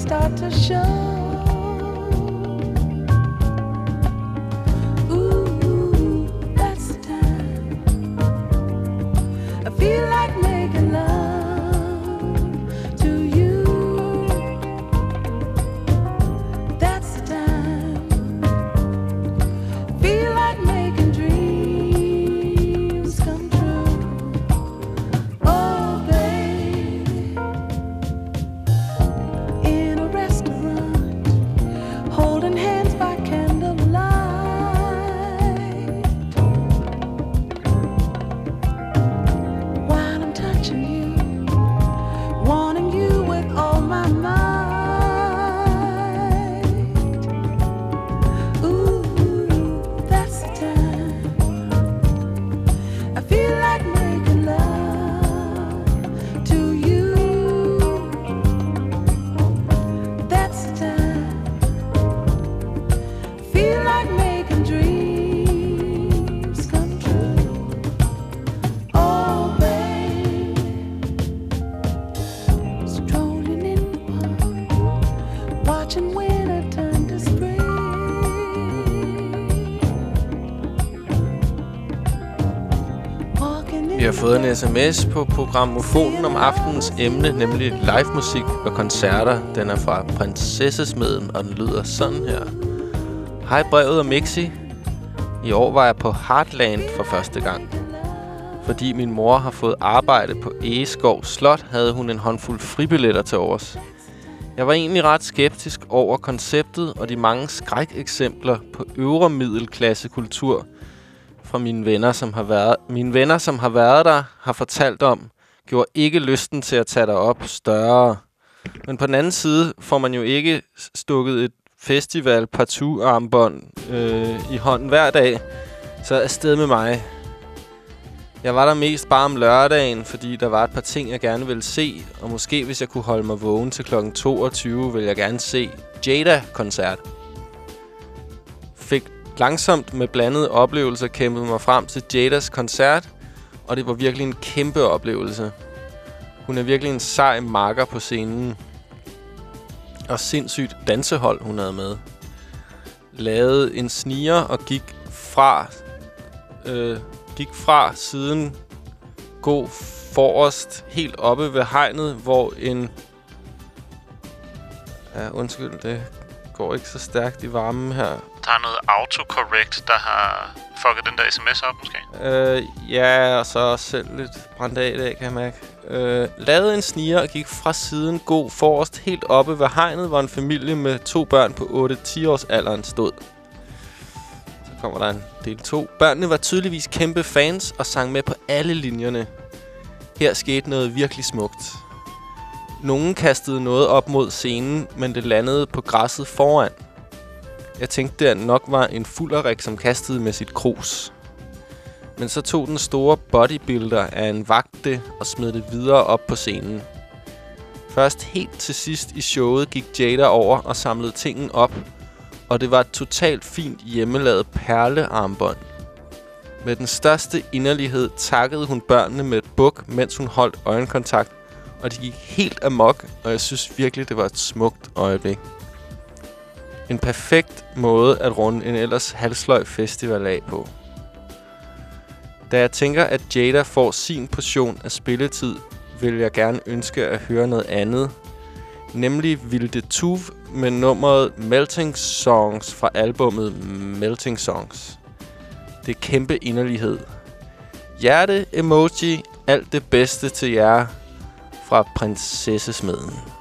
S17: start to
S1: shine. Fået en sms på programmofonen om aftenens emne, nemlig live musik og koncerter. Den er fra Prinsessesmeden, og den lyder sådan her. Hej brevet og Mixi. I år var jeg på Heartland for første gang. Fordi min mor har fået arbejde på Egeskov Slot, havde hun en håndfuld fribilletter til overs. Jeg var egentlig ret skeptisk over konceptet og de mange skrækeksempler på øvre middelklasse kultur, fra mine venner, som har været, mine venner, som har været der, har fortalt om, gjorde ikke lysten til at tage dig op større. Men på den anden side får man jo ikke stukket et festival partout armbånd øh, i hånden hver dag. Så afsted med mig. Jeg var der mest bare om lørdagen, fordi der var et par ting, jeg gerne ville se. Og måske hvis jeg kunne holde mig vågen til kl. 22, ville jeg gerne se Jada-koncert. Fik langsomt med blandede oplevelser kæmpede mig frem til Jadas koncert, og det var virkelig en kæmpe oplevelse. Hun er virkelig en sej marker på scenen. Og sindssygt dansehold, hun havde med. Lavede en sniger og gik fra, øh, gik fra siden gå forrest helt oppe ved hegnet, hvor en... Ja, undskyld, det går ikke så stærkt i varmen her.
S2: Der er noget autocorrect, der har fucket den der sms op, måske.
S1: Øh, ja, og så selv lidt brændt af i dag, kan jeg mærke. Øh, lavede en sniger og gik fra siden god forrest helt oppe ved hegnet, hvor en familie med to børn på 8-10 års alderen stod. Så kommer der en del 2. Børnene var tydeligvis kæmpe fans og sang med på alle linjerne. Her skete noget virkelig smukt. Nogen kastede noget op mod scenen, men det landede på græsset foran. Jeg tænkte, at nok var en fullerik, som kastede med sit krus. Men så tog den store bodybuilder af en vagte og smed det videre op på scenen. Først helt til sidst i showet gik Jada over og samlede tingen op, og det var et totalt fint hjemmelavet perlearmbånd. Med den største inderlighed takkede hun børnene med et buk, mens hun holdt øjenkontakt, og de gik helt amok, og jeg synes virkelig, det var et smukt øjeblik. En perfekt måde at runde en ellers halsløj festival af på. Da jeg tænker, at Jada får sin portion af spilletid, vil jeg gerne ønske at høre noget andet. Nemlig Vilde Tuv med nummeret Melting Songs fra albummet Melting Songs. Det er kæmpe inderlighed. Hjerte, emoji, alt det bedste til jer fra Prinsessesmeden.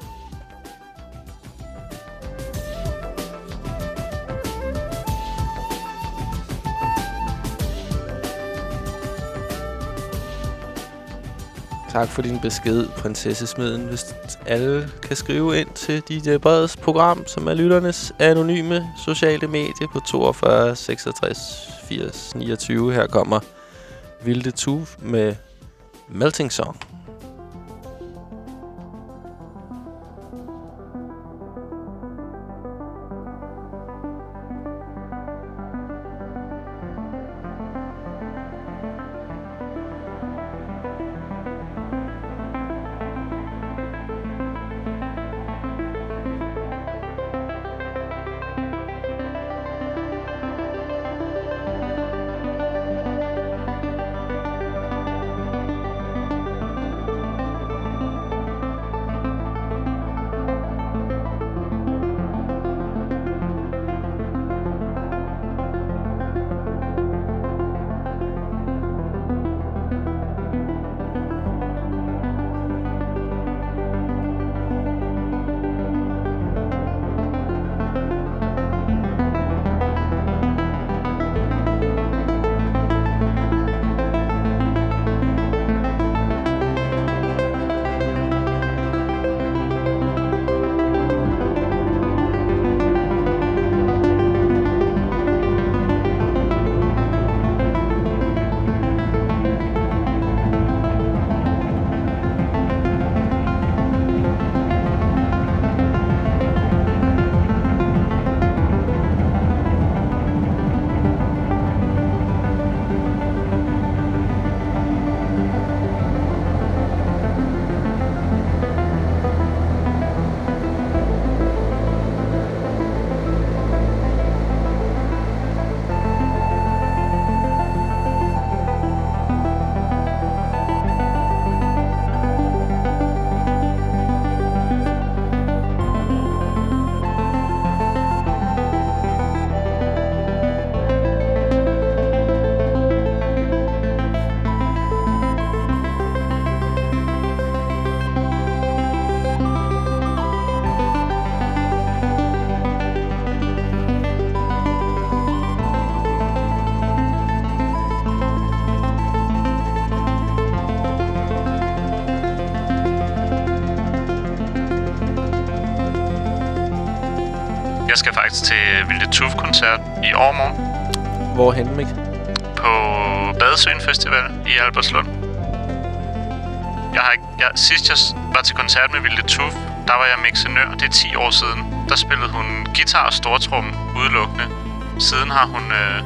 S1: Tak for din besked, Prinsessesmeden. Hvis alle kan skrive ind til DJ Breds program, som er lytternes anonyme sociale medie på 42 66 80 29. Her kommer Vilde Tuf med Melting Song.
S2: Faktisk til Vilde Tuf-koncert i overmorgen
S1: Hvorhen, Mik?
S2: på Badesøen Festival i Albertslund. Jeg har ikke, jeg, sidst jeg var til koncert med Vilde Tuf, der var jeg mixenør. Det er 10 år siden. Der spillede hun guitar og stortrum udelukkende. Siden har hun øh,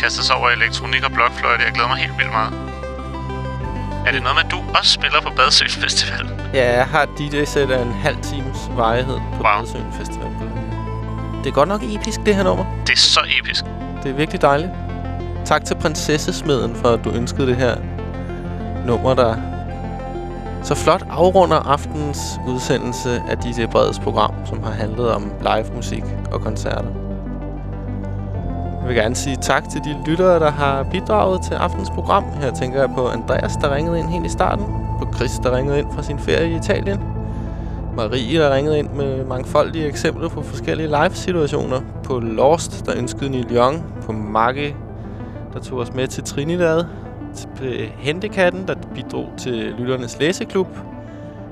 S2: kastet sig over elektronik og blokfløjte. Jeg glæder mig helt vildt meget. Er det noget med, at du også spiller på Badesøen Festival?
S1: Ja, jeg har DJ-sæt af en halv times varighed på wow. Badesøen Festival. Det er godt nok episk, det her nummer.
S2: Det er så episk.
S1: Det er virkelig dejligt. Tak til Prinsessesmeden for, at du ønskede det her nummer, der så flot afrunder aftenens udsendelse af DJ Breds program, som har handlet om live musik og koncerter. Jeg vil gerne sige tak til de lyttere, der har bidraget til aftens program. Her tænker jeg på Andreas, der ringede ind helt i starten. På Chris, der ringede ind fra sin ferie i Italien. Marie, der ringede ind med mangfoldige eksempler på forskellige live-situationer. På Lost, der ønskede Neil Young. På Maggie, der tog os med til Trinidad. Til Hentekatten, der bidrog til Lytternes Læseklub.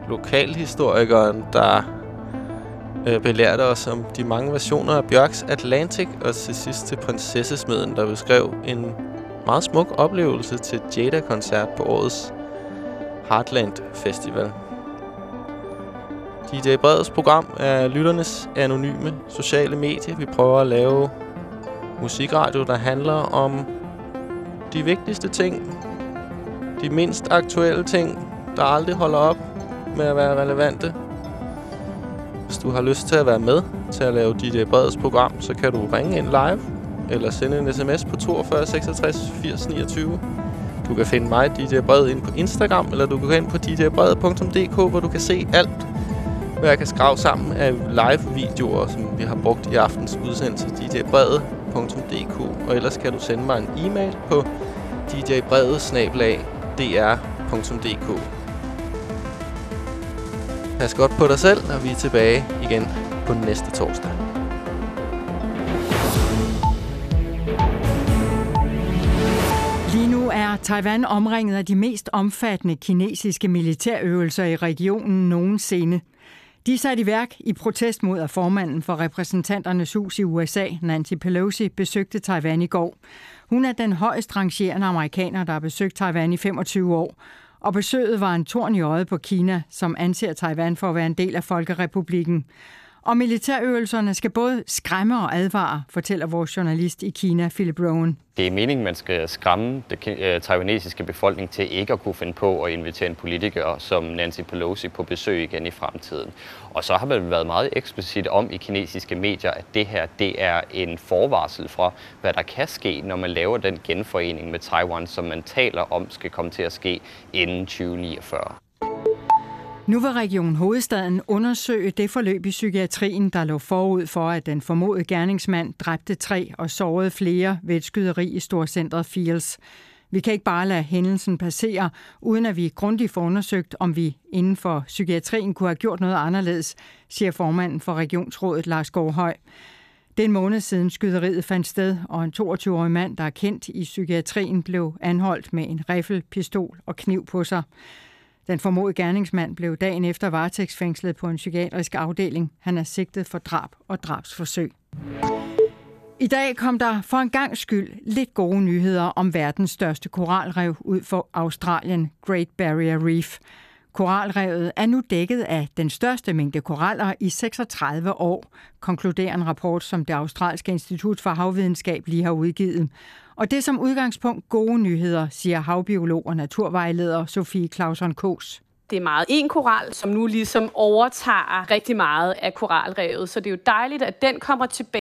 S1: Lokalhistorikeren, der øh, belærte os om de mange versioner af Bjørks Atlantic. Og til sidst til Prinsessesmeden, der beskrev en meget smuk oplevelse til Jada-koncert på årets Heartland Festival. DJ Breds program er lytternes anonyme sociale medie. Vi prøver at lave musikradio, der handler om de vigtigste ting. De mindst aktuelle ting, der aldrig holder op med at være relevante. Hvis du har lyst til at være med til at lave DJ Breds program, så kan du ringe ind live eller sende en sms på 42 66 80 29. Du kan finde mig, DJ Bred, ind på Instagram, eller du kan gå ind på djbred.dk, hvor du kan se alt, jeg kan skrave sammen af live-videoer, som vi har brugt i aftens udsendelse, djbrede.dk. Og ellers kan du sende mig en e-mail på djbrede-dr.dk. Pas godt på dig selv, og vi er tilbage igen på næste torsdag.
S9: Er Taiwan omringet af de mest omfattende kinesiske militærøvelser i regionen nogensinde. De er sat i værk i protest mod, at formanden for repræsentanternes hus i USA, Nancy Pelosi, besøgte Taiwan i går. Hun er den højst rangerende amerikaner, der har besøgt Taiwan i 25 år. Og besøget var en torn i øjet på Kina, som anser Taiwan for at være en del af Folkerepublikken. Og militærøvelserne skal både skræmme og advare, fortæller vores journalist i Kina, Philip Rowan.
S18: Det er meningen, man skal skræmme den øh, taiwanesiske befolkning til ikke at kunne finde på at invitere en politiker som Nancy Pelosi på besøg igen i fremtiden. Og så har man været meget eksplicit om i kinesiske medier, at det her det er en forvarsel fra, hvad der kan ske, når man laver den genforening med Taiwan, som man taler om skal komme til at ske inden 2049.
S9: Nu vil Region Hovedstaden undersøge det forløb i psykiatrien, der lå forud for, at den formodede gerningsmand dræbte tre og sårede flere ved et skyderi i storcentret Fields. Vi kan ikke bare lade hændelsen passere, uden at vi grundigt får undersøgt, om vi inden for psykiatrien kunne have gjort noget anderledes, siger formanden for Regionsrådet Lars Gårdhøj. Det er en måned siden skyderiet fandt sted, og en 22-årig mand, der er kendt i psykiatrien, blev anholdt med en riffel, pistol og kniv på sig. Den formodede gerningsmand blev dagen efter varetægtsfængslet på en psykiatrisk afdeling. Han er sigtet for drab og drabsforsøg. I dag kom der for en gang skyld lidt gode nyheder om verdens største koralrev ud for Australien, Great Barrier Reef. Koralrevet er nu dækket af den største mængde koraller i 36 år, konkluderer en rapport, som det australske institut for havvidenskab lige har udgivet. Og det er som udgangspunkt gode nyheder, siger havbiolog og naturvejleder Sofie Clausen Kås.
S19: Det er meget en koral, som nu ligesom overtager rigtig meget af koralrevet. Så det er jo dejligt, at den kommer tilbage